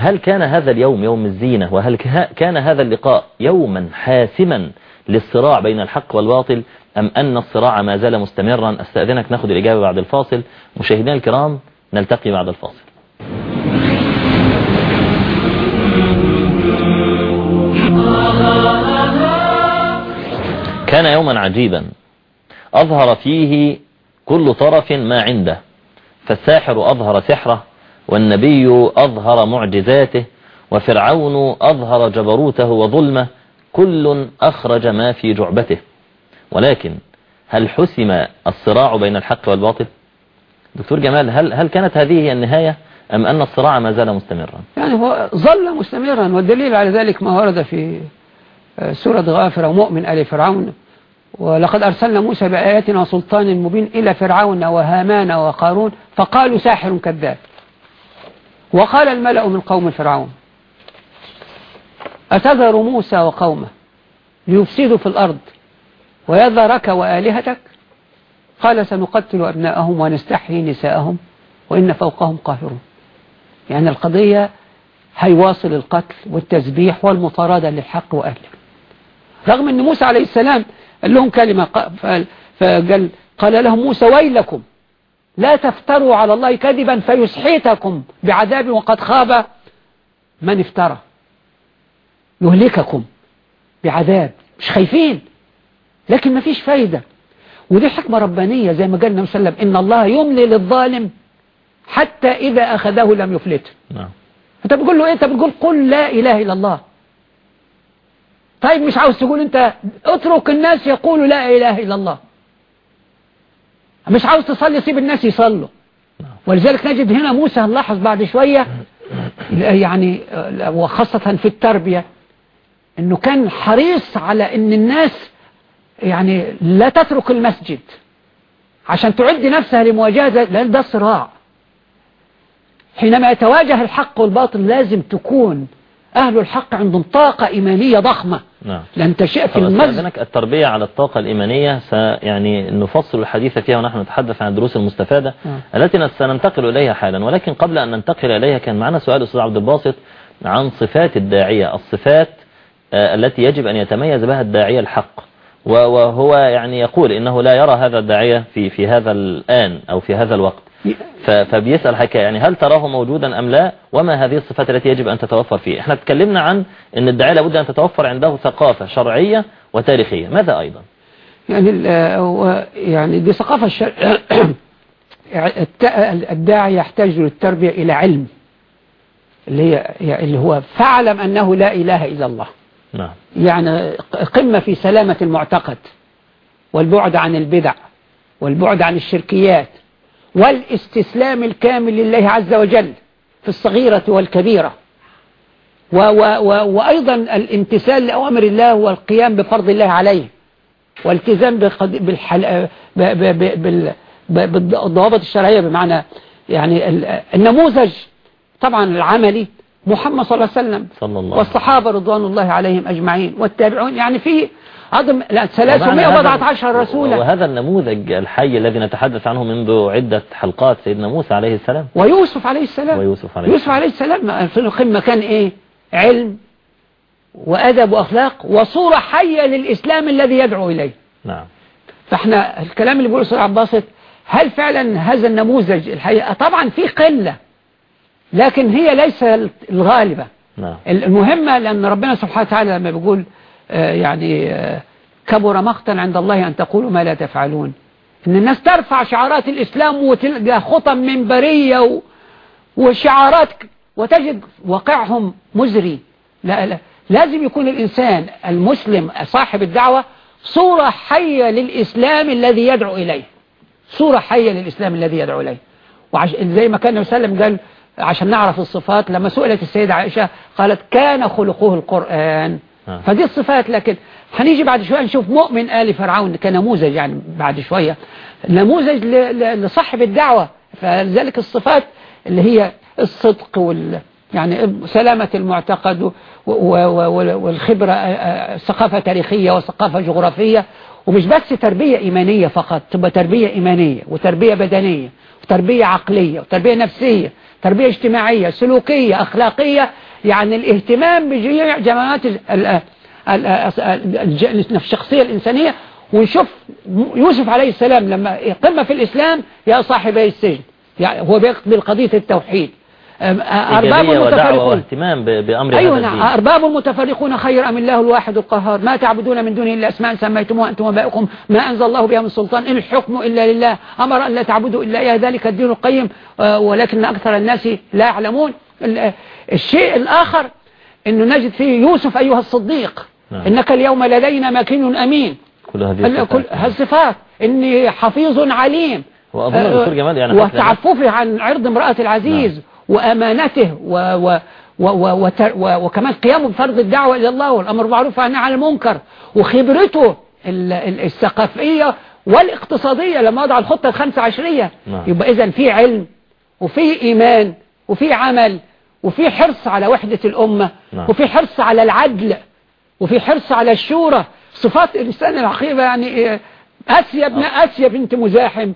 هل كان هذا اليوم يوم الزينة وهل كان هذا اللقاء يوما حاسما للصراع بين الحق والباطل أم أن الصراع ما زال مستمرا؟ أستأذنك ناخد الإجابة بعد الفاصل. مشاهدينا الكرام نلتقي بعد الفاصل. كان يوما عجيبا. أظهر فيه كل طرف ما عنده فالساحر أظهر سحره والنبي أظهر معجزاته وفرعون أظهر جبروته وظلمه كل أخرج ما في جعبته. ولكن هل حسم الصراع بين الحق والباطل؟ دكتور جمال هل, هل كانت هذه هي النهاية أم أن الصراع ما زال مستمرا؟ يعني هو ظل مستمرا والدليل على ذلك ما ورد في آه، سورة غافر ومؤمن آل فرعون. ولقد أرسلنا موسى بآياتنا وسلطان مبين إلى فرعون وهامان وقارون فقالوا ساحر كذاب. وقال الملأ من قوم فرعون أتذر موسى وقومه ليفسدوا في الأرض ويذرك وآلهتك؟ قال سنقتل أبناءهم ونستحيي نساءهم وإن فوقهم قاهرون. يعني القضية هيواصل القتل والتذبيح والمطاردة للحق وأهله. رغم أن موسى عليه السلام قال لهم كلمة ق- فقال- فقال قال لهم موسى ويلكم؟ لا تفتروا على الله كذبا فيسحيتكم بعذاب وقد خاب من افترى. يهلككم بعذاب. مش خايفين لكن ما فيش فايدة. ودي حكمة ربانية زي ما قال النبي صلى الله عليه وسلم إن الله يملي للظالم حتى إذا أخذه لم يفلته نعم. أنت بتقول له إيه؟ أنت بتقول قل لا إله إلا الله. طيب مش عاوز تقول أنت اترك الناس يقولوا لا إله إلا الله. مش عاوز تصلي سيب الناس يصلوا. ولذلك نجد هنا موسى هنلاحظ بعد شوية يعني وخاصة في التربية إنه كان حريص على إن الناس يعني لا تترك المسجد عشان تعد نفسها لمواجهة لأن ده صراع. حينما يتواجه الحق والباطل لازم تكون أهل الحق عندهم طاقة إيمانية ضخمة. نعم. لن تشاء في المسجد التربية على الطاقة الإيمانية يعني نفصل الحديث فيها ونحن نتحدث عن الدروس المستفادة نعم. التي سننتقل إليها حالا. ولكن قبل أن ننتقل إليها كان معنا سؤال أستاذ عبد الباسط عن صفات الداعية. الصفات آه، التي يجب أن يتميز بها الداعية الحق. وهو يعني يقول إنه لا يرى هذا الداعية في في هذا الآن أو في هذا الوقت. فبيسأل حكاية. يعني هل تراه موجودا أم لا؟ وما هذه الصفات التي يجب أن تتوفر فيه؟ إحنا تكلمنا عن أن الداعية لابد أن تتوفر عنده ثقافة شرعية وتاريخية. ماذا أيضا؟ يعني يعني دي ثقافة الشر... الداعي يحتاج للتربية إلى علم اللي هي اللي هو فاعلم أنه لا إله إلا الله. نعم. يعني قمة في سلامة المعتقد والبعد عن البدع والبعد عن الشركيات. والاستسلام الكامل لله عز وجل في الصغيرة والكبيرة. و و و وأيضا الامتثال لأوامر الله والقيام بفرض الله عليه والتزام بقد- بالحل... ب... ب... ب... بال... بالضوابط الشرعية بمعنى يعني ال- النموذج طبعا العملي محمد صلى الله عليه وسلم صلى الله والصحابة رضوان الله عليهم أجمعين والتابعون يعني في عظم لا ومعنى 300 هذا- بضعة عشر رسولا. وهذا النموذج الحي الذي نتحدث عنه منذ عدة حلقات سيدنا موسى عليه السلام. ويوسف عليه السلام. ويوسف عليه يوسف عليه السلام في القمة كان إيه؟ علم وأدب وأخلاق وصورة حية للإسلام الذي يدعو إليه. نعم. فإحنا الكلام اللي بيقوله سيد عباسط هل فعلا هذا النموذج الحقيقة طبعا في قلة لكن هي ليس الغالبة. نعم. المهمة لأن ربنا سبحانه وتعالى لما بيقول يعني آه، كبر مقتا عند الله أن تقولوا ما لا تفعلون. إن الناس ترفع شعارات الإسلام وتلقى خطم منبرية وشعارات وتجد واقعهم مزري. لا لا لازم يكون الإنسان المسلم صاحب الدعوة صورة حية للإسلام الذي يدعو إليه. صورة حية للإسلام الذي يدعو إليه. وعش... زي ما كان النبي صلى الله عليه وسلم قال عشان نعرف الصفات لما سئلت السيدة عائشة قالت كان خلقه القرآن آه. فدي الصفات لكن هنيجي بعد شوية نشوف مؤمن آل فرعون كنموذج يعني بعد شوية نموذج. لصاحب الدعوة فلذلك الصفات اللي هي الصدق وال يعني سلامة المعتقد. والخبرة ثقافة تاريخية وثقافة جغرافية ومش بس تربية إيمانية فقط تبقى تربية إيمانية وتربية بدنية وتربية عقلية وتربية نفسية تربية اجتماعية سلوكية أخلاقية يعني الاهتمام بجميع جماعات ال- ال- ال- ال- الشخصية الإنسانية. ونشوف يوسف عليه السلام لما قمة في الإسلام يا صاحبي السجن يعني هو بيقضي قضية التوحيد. أرباب إيجابية ودعوة متفرقون واهتمام بأمر أيوة نعم. أرباب متفرقون خير أم الله الواحد القهار. ما تعبدون من دونه إلا أسماء سميتموها أنتم وبائكم ما أنزل الله بها من سلطان. إن الحكم إلا لله. أمر أن لا تعبدوا إلا إياه. ذلك الدين القيم. ولكن أكثر الناس لا يعلمون. الشيء الآخر أنه نجد فيه يوسف أيها الصديق. نعم. إنك اليوم لدينا مكين أمين. كل هذه الصفات. إني حفيظ عليم. وأظن آه، دكتور جمال يعني وتعففه عن عرض امرأة العزيز وأمانته و و و و و وكمان قيامه بفرض الدعوة إلى الله والأمر بالمعروف والنهي عن المنكر وخبرته ال- ال- الثقافية والاقتصادية. لما وضع الخطة الخمسة عشرية. نعم. يبقى إذا في علم وفي إيمان وفي عمل. وفي حرص على وحدة الأمة نعم. وفي حرص على العدل وفي حرص على الشورى. صفات الإنسان العقيمة يعني آسيا ابن آسيا بنت مزاحم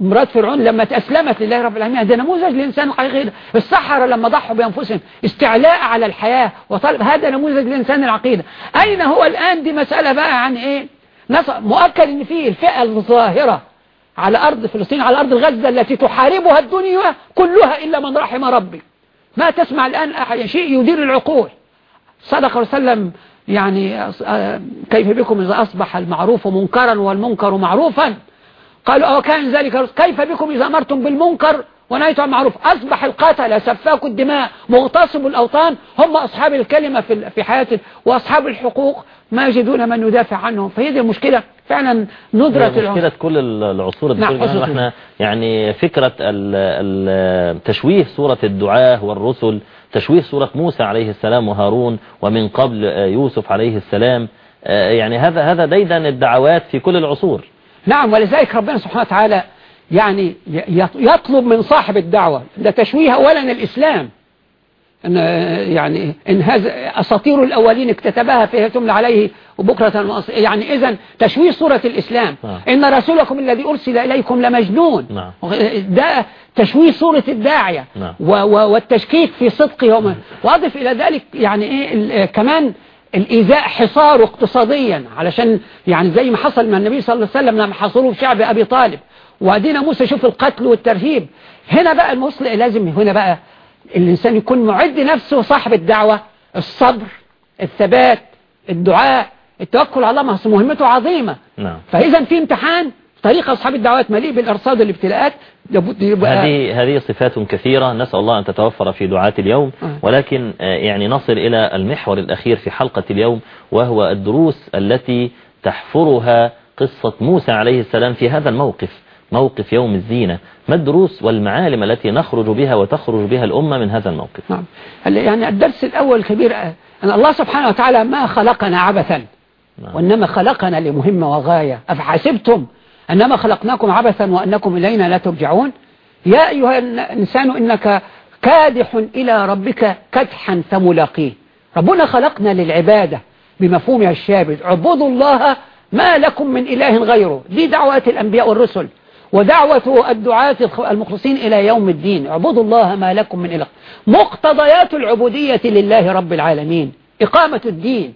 مرات فرعون لما تأسلمت لله رب العالمين. ده نموذج للإنسان الحقيقي السحرة لما ضحوا بأنفسهم استعلاء على الحياة وطلب هذا نموذج للإنسان العقيدة أين هو الآن؟ دي مسألة بقى عن إيه؟ مؤكد إن فيه الفئة الظاهرة على أرض فلسطين على أرض غزة التي تحاربها الدنيا كلها إلا من رحم ربي ما تسمع الآن شيء يدير العقول. صدق وسلم يعني آه، كيف بكم إذا أصبح المعروف منكرا والمنكر معروفا؟ قالوا أو كان ذلك كيف بكم إذا أمرتم بالمنكر ونهيته عن المعروف؟ أصبح القتلة سفاك الدماء مغتصب الأوطان هم أصحاب الكلمة في في حياته وأصحاب الحقوق. ما يجدون من يدافع عنهم. فهي دي المشكلة. فعلا ندرة مشكلة كل العصور نعم إحنا يعني فكرة تشويه صورة الدعاة والرسل تشويه صورة موسى عليه السلام وهارون ومن قبل يوسف عليه السلام. يعني هذا هذا ديدن الدعوات في كل العصور. نعم ولذلك ربنا سبحانه وتعالى يعني يطلب من صاحب الدعوة ده تشويه أولا الإسلام. إن يعني إن هذا أساطير الأولين اكتتبها فهي تملى عليه وبكرة يعني إذا تشويه صورة الإسلام نعم. إن رسولكم الذي أرسل إليكم لمجنون نعم. ده تشويه صورة الداعية نعم. والتشكيك في صدقه نعم. وأضف إلى ذلك يعني إيه كمان الإيذاء حصاره اقتصاديا علشان يعني زي ما حصل مع النبي صلى الله عليه وسلم لما حصروه في شعب أبي طالب وأدينا موسى شوف القتل والترهيب هنا بقى المصل لازم هنا بقى الإنسان يكون معد نفسه صاحب الدعوة الصبر الثبات الدعاء التوكل على الله مهمته عظيمة نعم. فإذا في امتحان طريق أصحاب الدعوات مليء بالأرصاد والابتلاءات هذه هذه صفات كثيرة نسأل الله أن تتوفر في دعاة اليوم آه. ولكن يعني نصل إلى المحور الأخير في حلقة اليوم وهو الدروس التي تحفرها قصة موسى عليه السلام في هذا الموقف موقف يوم الزينة ما الدروس والمعالم التي نخرج بها وتخرج بها الأمة من هذا الموقف؟ نعم. يعني الدرس الأول الكبير أن الله سبحانه وتعالى ما خلقنا عبثا نعم. وإنما خلقنا لمهمة وغاية. أفحسبتم أنما خلقناكم عبثا وأنكم إلينا لا ترجعون؟ يا أيها الإنسان إنك كادح إلى ربك كدحا فملاقيه. ربنا خلقنا للعبادة بمفهومها الشابد عبدوا الله ما لكم من إله غيره. دي دعوات الأنبياء والرسل. ودعوة الدعاة المخلصين إلى يوم الدين. اعبدوا الله ما لكم من إله. مقتضيات العبودية لله رب العالمين. إقامة الدين.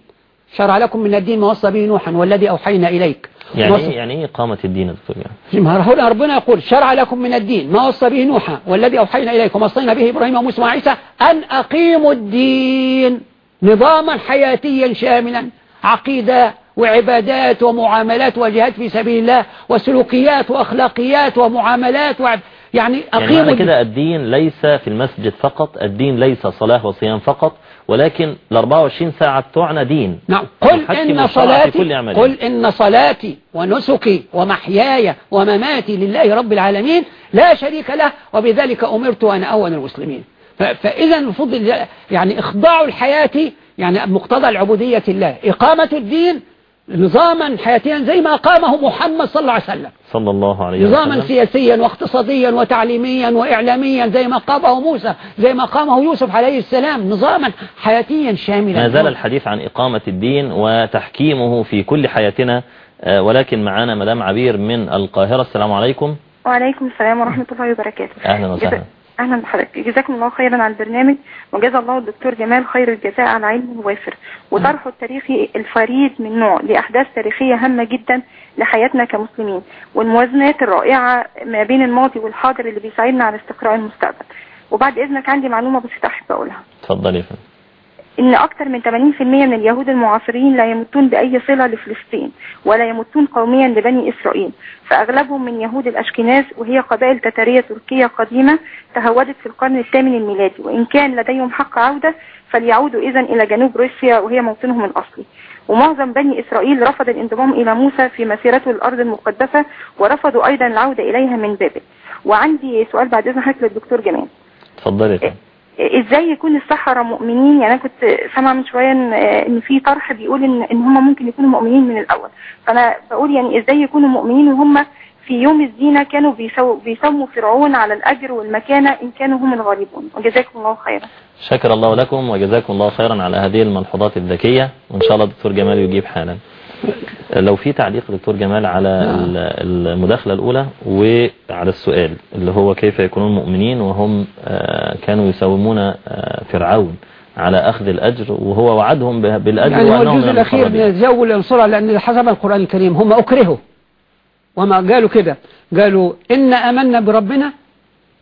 شرع لكم من الدين ما وصى به نوحا والذي أوحينا إليك. يعني إيه يعني إيه إقامة الدين؟ دكتور يعني. هنا ربنا يقول شرع لكم من الدين ما وصى به نوحا والذي أوحينا إليكم وصينا به إبراهيم وموسى وعيسى أن أقيموا الدين نظاما حياتيا شاملا عقيدة وعبادات ومعاملات وجهات في سبيل الله وسلوكيات وأخلاقيات ومعاملات وعب يعني أقيموا يعني كده الدين ليس في المسجد فقط الدين ليس صلاة وصيام فقط ولكن ال 24 ساعة بتوعنا دين. نعم. قل إن صلاتي قل إن صلاتي ونسكي ومحياي ومماتي لله رب العالمين لا شريك له وبذلك أمرت وأنا أول المسلمين. فإذا المفروض يعني إخضاع الحياة يعني مقتضى العبودية الله إقامة الدين نظاما حياتيا زي ما قامه محمد صلى الله عليه وسلم. صلى الله عليه وسلم. نظاما سياسيا واقتصاديا وتعليميا وإعلاميا زي ما قامه موسى زي ما قامه يوسف عليه السلام نظاما حياتيا شاملا. ما زال الحديث عن إقامة الدين وتحكيمه في كل حياتنا آه، ولكن معنا مدام عبير من القاهرة. السلام عليكم. وعليكم السلام ورحمة الله وبركاته. أهلا وسهلا. أهلا بحضرتك. جزاكم الله خيرا على البرنامج وجزا الله الدكتور جمال خير الجزاء على علم الوافر وطرحه التاريخي الفريد من نوع لأحداث تاريخية هامة جدا لحياتنا كمسلمين والموازنات الرائعة ما بين الماضي والحاضر اللي بيساعدنا على استقراء المستقبل. وبعد إذنك عندي معلومة بسيطة أحب أقولها. اتفضلي إن أكثر من 80% من اليهود المعاصرين لا يمتون بأي صلة لفلسطين ولا يمتون قوميا لبني إسرائيل. فأغلبهم من يهود الأشكناز وهي قبائل تتارية تركية قديمة تهودت في القرن الثامن الميلادي. وإن كان لديهم حق عودة فليعودوا اذا إلى جنوب روسيا وهي موطنهم الأصلي. ومعظم بني إسرائيل رفض الانضمام إلى موسى في مسيرته للأرض المقدسة ورفضوا أيضا العودة إليها من بابل. وعندي سؤال بعد إذن حضرتك للدكتور جمال. اتفضلي إزاي يكون السحرة مؤمنين؟ يعني أنا كنت سامعة من شوية إن في طرح بيقول إن إن هم ممكن يكونوا مؤمنين من الأول. فأنا بقول يعني إزاي يكونوا مؤمنين وهم في يوم الزينة كانوا بيسموا فرعون على الأجر والمكانة إن كانوا هم الغالبون. وجزاكم الله خيرا. شكر الله لكم وجزاكم الله خيرا على هذه الملحوظات الذكية. وإن شاء الله دكتور جمال يجيب حالا. لو في تعليق دكتور جمال على نعم. المداخلة الأولى وعلى السؤال اللي هو كيف يكونون مؤمنين وهم آه، كانوا يساومون آه، فرعون على أخذ الأجر وهو وعدهم بالأجر يعني هو الجزء الأخير من الجو الانصرة لأن حسب القرآن الكريم هم أكرهوا. وما قالوا كده. قالوا إن أمنا بربنا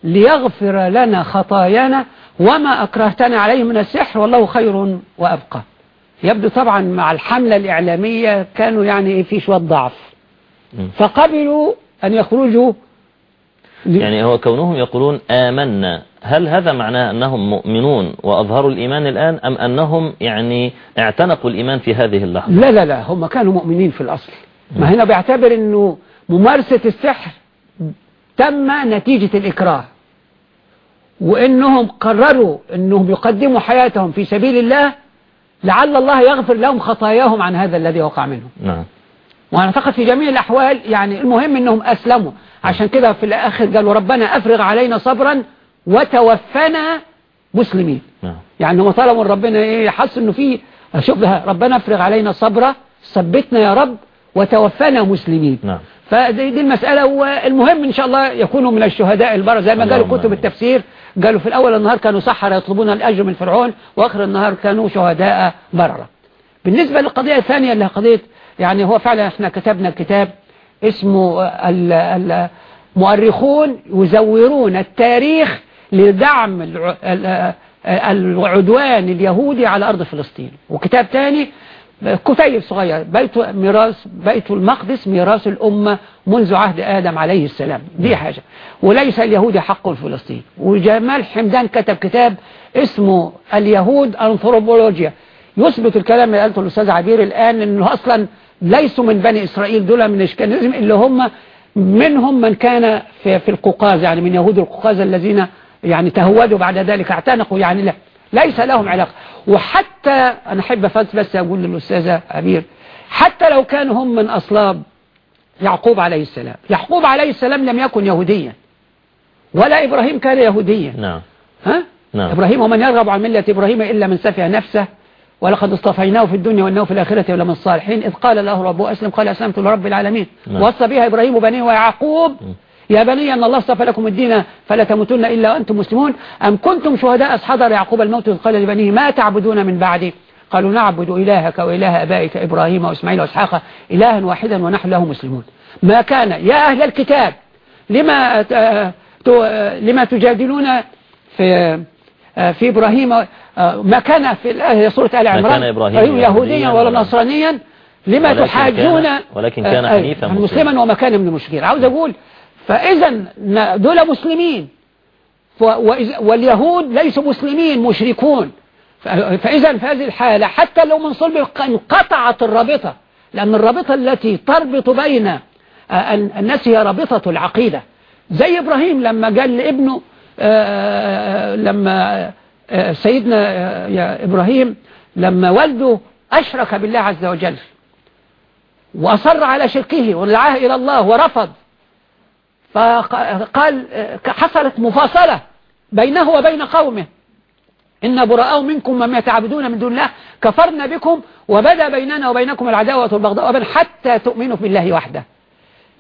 ليغفر لنا خطايانا وما أكرهتنا عليه من السحر والله خير وأبقى. يبدو طبعا مع الحملة الإعلامية كانوا يعني في شوية ضعف. فقبلوا أن يخرجوا. يعني هو كونهم يقولون آمنا هل هذا معناه أنهم مؤمنون وأظهروا الإيمان الآن أم أنهم يعني اعتنقوا الإيمان في هذه اللحظة؟ لا لا لا هم كانوا مؤمنين في الأصل. ما هنا بيعتبر أنه ممارسة السحر تم نتيجة الإكراه. وإنهم قرروا أنهم يقدموا حياتهم في سبيل الله لعل الله يغفر لهم خطاياهم عن هذا الذي وقع منهم. نعم. واعتقد في جميع الأحوال يعني المهم أنهم أسلموا. عشان كده في الآخر قالوا ربنا أفرغ علينا صبرا وتوفنا مسلمين. نعم. يعني هم طلبوا من ربنا إيه حس إنه في شوف ربنا أفرغ علينا صبرا ثبتنا يا رب وتوفنا مسلمين. نعم. فدي دي المسألة والمهم إن شاء الله يكونوا من الشهداء البرر زي ما قالوا كتب. التفسير قالوا في الأول النهار كانوا سحرة يطلبون الأجر من فرعون وآخر النهار كانوا شهداء بررة بالنسبة للقضية الثانية اللي قضية يعني هو فعلا إحنا كتبنا كتاب اسمه ال- المؤرخون يزورون التاريخ لدعم الع- ال- العدوان اليهودي على أرض فلسطين. وكتاب تاني كتيب صغير. بيت ميراث بيت المقدس ميراث الأمة منذ عهد آدم عليه السلام. دي حاجة. وليس اليهود حق فلسطين. وجمال حمدان كتب كتاب اسمه اليهود أنثروبولوجيا يثبت الكلام اللي قالته الأستاذ عبير الآن أنه أصلا ليسوا من بني إسرائيل دول من إشكاليزم اللي هم منهم من كان في, في القوقاز يعني من يهود القوقاز الذين يعني تهودوا بعد ذلك اعتنقوا يعني لا. ليس لهم علاقة. وحتى أنا أحب فات بس أقول للأستاذة أمير حتى لو كانوا هم من أصلاب يعقوب عليه السلام يعقوب عليه السلام لم يكن يهوديا ولا إبراهيم كان يهوديا نعم ها؟ نعم. إبراهيم ومن يرغب عن ملة إبراهيم إلا من سفه نفسه ولقد اصطفيناه في الدنيا وإنه في الآخرة ولمن الصالحين إذ قال له ربه أسلم قال أسلمت لرب العالمين نعم. وصى بها إبراهيم بنيه ويعقوب يا بني أن الله اصطفى لكم الدين فلا تموتن إلا وأنتم مسلمون. أم كنتم شهداء؟ حضر يعقوب الموت قال لبنيه ما تعبدون من بعدي؟ قالوا نعبد إلهك وإله أبائك إبراهيم وإسماعيل وإسحاق إلها واحدا ونحن له مسلمون. ما كان يا أهل الكتاب لما لما تجادلون في في إبراهيم؟ ما كان في سورة آل عمران؟ إبراهيم أيوه يهودياً ولا نصرانيا؟ لما ولكن تحاجون كان- ولكن كان حنيفا مسلما. مسلما. وما كان من المشركين. عاوز أقول فإذا دول مسلمين. واليهود ليسوا مسلمين مشركون. فإذا في هذه الحالة حتى لو من صلب انقطعت الرابطة لأن الرابطة التي تربط بين آه، ال- الناس هي رابطة العقيدة. زي إبراهيم لما قال لابنه آه، لما آه، سيدنا آه، يا إبراهيم لما والده أشرك بالله عز وجل وأصر على شركه ودعاه إلى الله ورفض. فقال حصلت مفاصلة بينه وبين قومه. إن براء منكم مما تعبدون من دون الله كفرنا بكم وبدا بيننا وبينكم العداوة والبغضاء حتى تؤمنوا بالله وحده.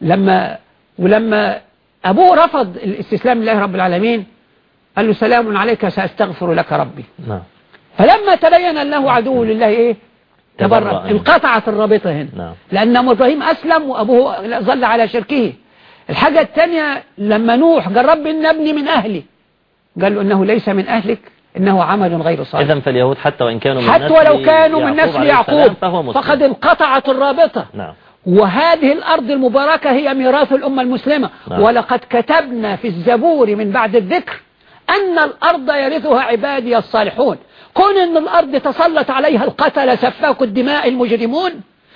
لما ولما أبوه رفض الاستسلام لله رب العالمين قال له سلام عليك سأستغفر لك ربي. نعم. فلما تبين أنه عدو لله إيه؟ تبرأ. انقطعت الرابطة هنا. نعم. لأن إبراهيم أسلم وأبوه ظل على شركه. الحاجة الثانية لما نوح قال رب إن ابني من أهلي. قال له إنه ليس من أهلك إنه عمل غير صالح. إذا فاليهود حتى وإن كانوا من حتى ولو كانوا من نسل يعقوب فقد انقطعت الرابطة. نعم. وهذه الأرض المباركة هي ميراث الأمة المسلمة. نعم. ولقد كتبنا في الزبور من بعد الذكر أن الأرض يرثها عبادي الصالحون. كون أن الأرض تسلط عليها القتل سفاك الدماء المجرمون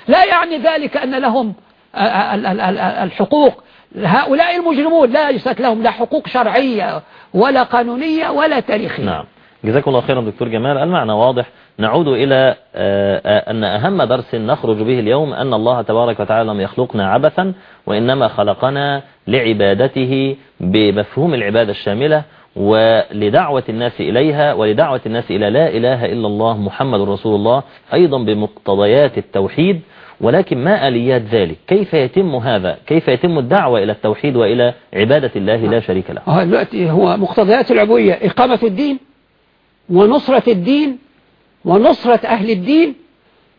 لا يعني ذلك أن لهم ال- ال- ال- الحقوق. هؤلاء المجرمون لا ليست لهم لا حقوق شرعية ولا قانونية ولا تاريخية. نعم. جزاكم الله خيرا دكتور جمال. المعنى واضح. نعود إلى آه، آه، أن أهم درس نخرج به اليوم أن الله تبارك وتعالى لم يخلقنا عبثا وإنما خلقنا لعبادته بمفهوم العبادة الشاملة ولدعوة الناس إليها ولدعوة الناس إلى لا إله إلا الله محمد رسول الله أيضا بمقتضيات التوحيد ولكن ما آليات ذلك؟ كيف يتم هذا؟ كيف يتم الدعوة إلى التوحيد وإلى عبادة الله لا شريك له؟ هو دلوقتي هو مقتضيات العبودية إقامة الدين ونصرة الدين ونصرة أهل الدين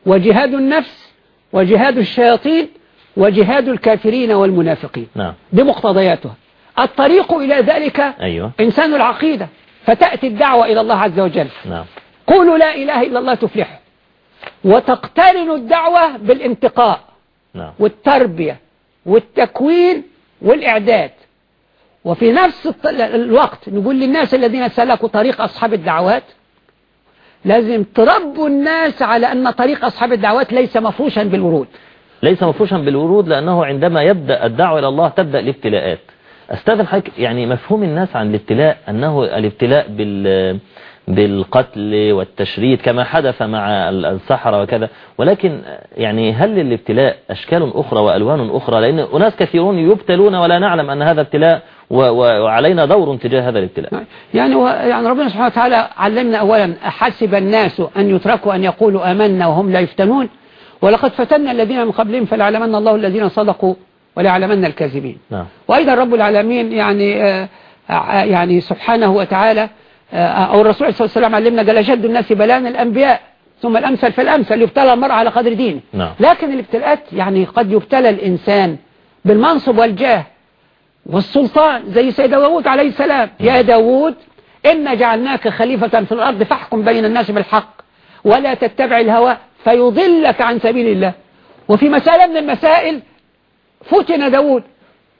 وجهاد النفس وجهاد الشياطين وجهاد الكافرين والمنافقين. نعم. دي مقتضياتها. الطريق إلى ذلك أيوة. إنسان العقيدة فتأتي الدعوة إلى الله عز وجل. نعم. قولوا لا إله إلا الله تفلحوا. وتقترن الدعوة بالانتقاء نعم. والتربية والتكوين والإعداد. وفي نفس الوقت نقول للناس الذين سلكوا طريق أصحاب الدعوات لازم تربوا الناس على أن طريق أصحاب الدعوات ليس مفروشا بالورود. ليس مفروشا بالورود لأنه عندما يبدأ الدعوة إلى الله تبدأ الابتلاءات. أستاذن حضرتك يعني مفهوم الناس عن الابتلاء أنه الابتلاء بال بالقتل والتشريد كما حدث مع ال- السحرة وكذا. ولكن يعني هل للابتلاء أشكال أخرى وألوان أخرى؟ لأن أناس كثيرون يبتلون ولا نعلم أن هذا ابتلاء وعلينا دور تجاه هذا الابتلاء. يعني هو يعني ربنا سبحانه وتعالى علمنا أولا أحسب الناس أن يتركوا أن يقولوا آمنا وهم لا يفتنون؟ ولقد فتنا الذين من قبلهم فليعلمن الله الذين صدقوا وليعلمن الكاذبين. نعم. وأيضا رب العالمين يعني آه، آه، يعني سبحانه وتعالى أو الرسول صلى الله عليه وسلم علمنا قال أشد الناس بلاء الأنبياء ثم الأمثل فالأمثل يبتلى المرء على قدر دينه نعم. لكن الابتلاءات يعني قد يبتلى الإنسان بالمنصب والجاه والسلطان زي سيد داود عليه السلام يا داود إن جعلناك خليفة في الأرض فاحكم بين الناس بالحق ولا تتبع الهوى فيضلك عن سبيل الله وفي مسألة من المسائل فتن داود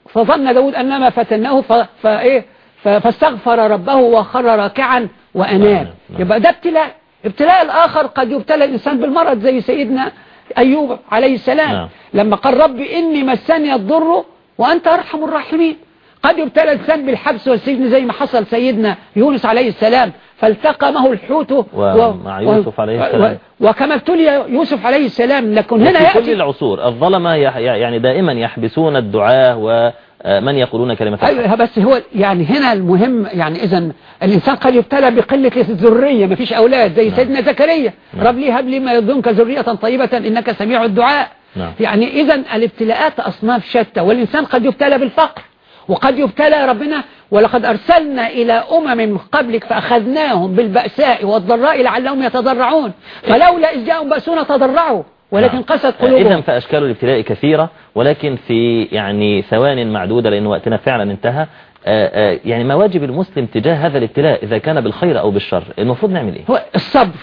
فظن داود أنما فتناه. فإيه. فاستغفر ربه وخر راكعا وأناب نعم، نعم. يبقى ده ابتلاء. ابتلاء الآخر قد يبتلى الإنسان بالمرض زي سيدنا أيوب عليه السلام. نعم. لما قال رب إني مسني الضر وأنت أرحم الراحمين. قد يبتلى الإنسان بالحبس والسجن زي ما حصل سيدنا يونس عليه السلام. فالتقمه الحوت و... ومع يوسف عليه السلام. و... وكما ابتلي يوسف عليه السلام لكن هنا في كل يأتي العصور الظلمة يح- يعني دائما يحبسون الدعاة ومن يقولون كلمة الحق. أيوة بس هو يعني هنا المهم يعني إذا الإنسان قد يبتلى بقلة الذرية ما فيش أولاد زي نعم. سيدنا زكريا نعم. رب لي هب لي ما يدونك ذرية طيبة إنك سميع الدعاء نعم. يعني إذا الابتلاءات أصناف شتى والإنسان قد يبتلى بالفقر وقد يبتلى ربنا ولقد أرسلنا إلى أمم من قبلك فأخذناهم بالبأساء والضراء لعلهم يتضرعون. فلولا إذ جاءهم بأسنا تضرعوا ولكن. قست إذا قلوبهم. فأشكال الابتلاء كثيرة ولكن في يعني ثوان معدودة لأن وقتنا فعلا انتهى. آه، آه، يعني ما واجب المسلم تجاه هذا الابتلاء إذا كان بالخير أو بالشر المفروض نعمل إيه؟ هو الصبر.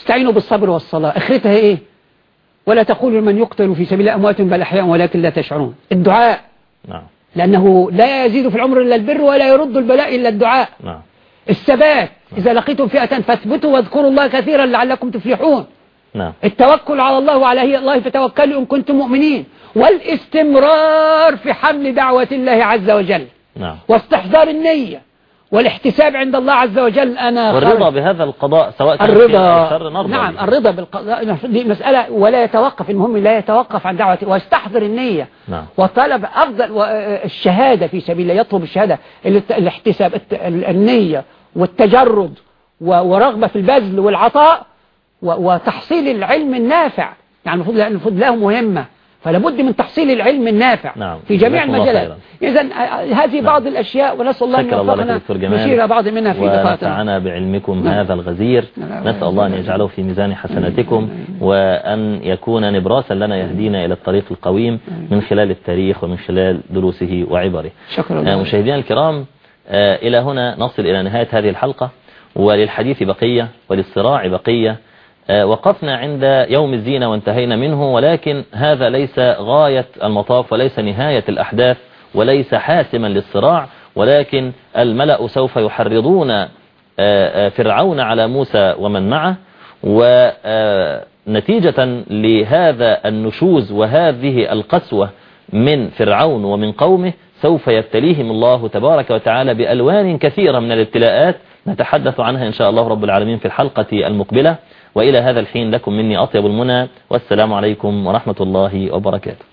استعينوا بالصبر والصلاة. أخرتها إيه؟ ولا تقولوا لمن يقتل في سبيل أموات بل أحياء ولكن لا تشعرون. الدعاء. نعم. لأنه لا يزيد في العمر إلا البر ولا يرد البلاء إلا الدعاء. نعم. الثبات إذا لقيتم فئة فاثبتوا واذكروا الله كثيرا لعلكم تفلحون. نعم. التوكل على الله وعلى الله فتوكلوا إن كنتم مؤمنين. والاستمرار في حمل دعوة الله عز وجل. نعم. واستحضار النية. والاحتساب عند الله عز وجل أنا والرضا بهذا القضاء سواء كان الرضا. شر نعم. الرضا بالقضاء. دي مسألة ولا يتوقف المهم لا يتوقف عن دعوته ويستحضر النية. نعم. وطلب أفضل الشهادة في سبيل الله يطلب الشهادة الاحتساب النية والتجرد ورغبة في البذل والعطاء وتحصيل العلم النافع. يعني المفروض المفروض له مهمة. فلا بد من تحصيل العلم النافع نعم. في جميع جزاكم الله المجالات. إذا هذه بعض الأشياء ونسأل الله أن يوفقنا. نشير بعض منها في دقائقنا ونفعنا بعلمكم نعم. هذا الغزير. نعم. نسأل الله أن يجعله في ميزان حسناتكم وأن يكون نبراسا لنا يهدينا إلى الطريق القويم من خلال التاريخ ومن خلال دروسه وعبره. شكرا آه، مشاهدينا الكرام آه، إلى هنا نصل إلى نهاية هذه الحلقة. وللحديث بقية وللصراع بقية. آه، وقفنا عند يوم الزينة وانتهينا منه ولكن هذا ليس غاية المطاف وليس نهاية الأحداث وليس حاسما للصراع ولكن الملأ سوف يحرضون آه، آه، فرعون على موسى ومن معه. ونتيجة لهذا النشوز وهذه القسوة من فرعون ومن قومه سوف يبتليهم الله تبارك وتعالى بألوان كثيرة من الابتلاءات. نتحدث عنها إن شاء الله رب العالمين في الحلقة المقبلة. وإلى هذا الحين لكم مني أطيب المنى والسلام عليكم ورحمة الله وبركاته.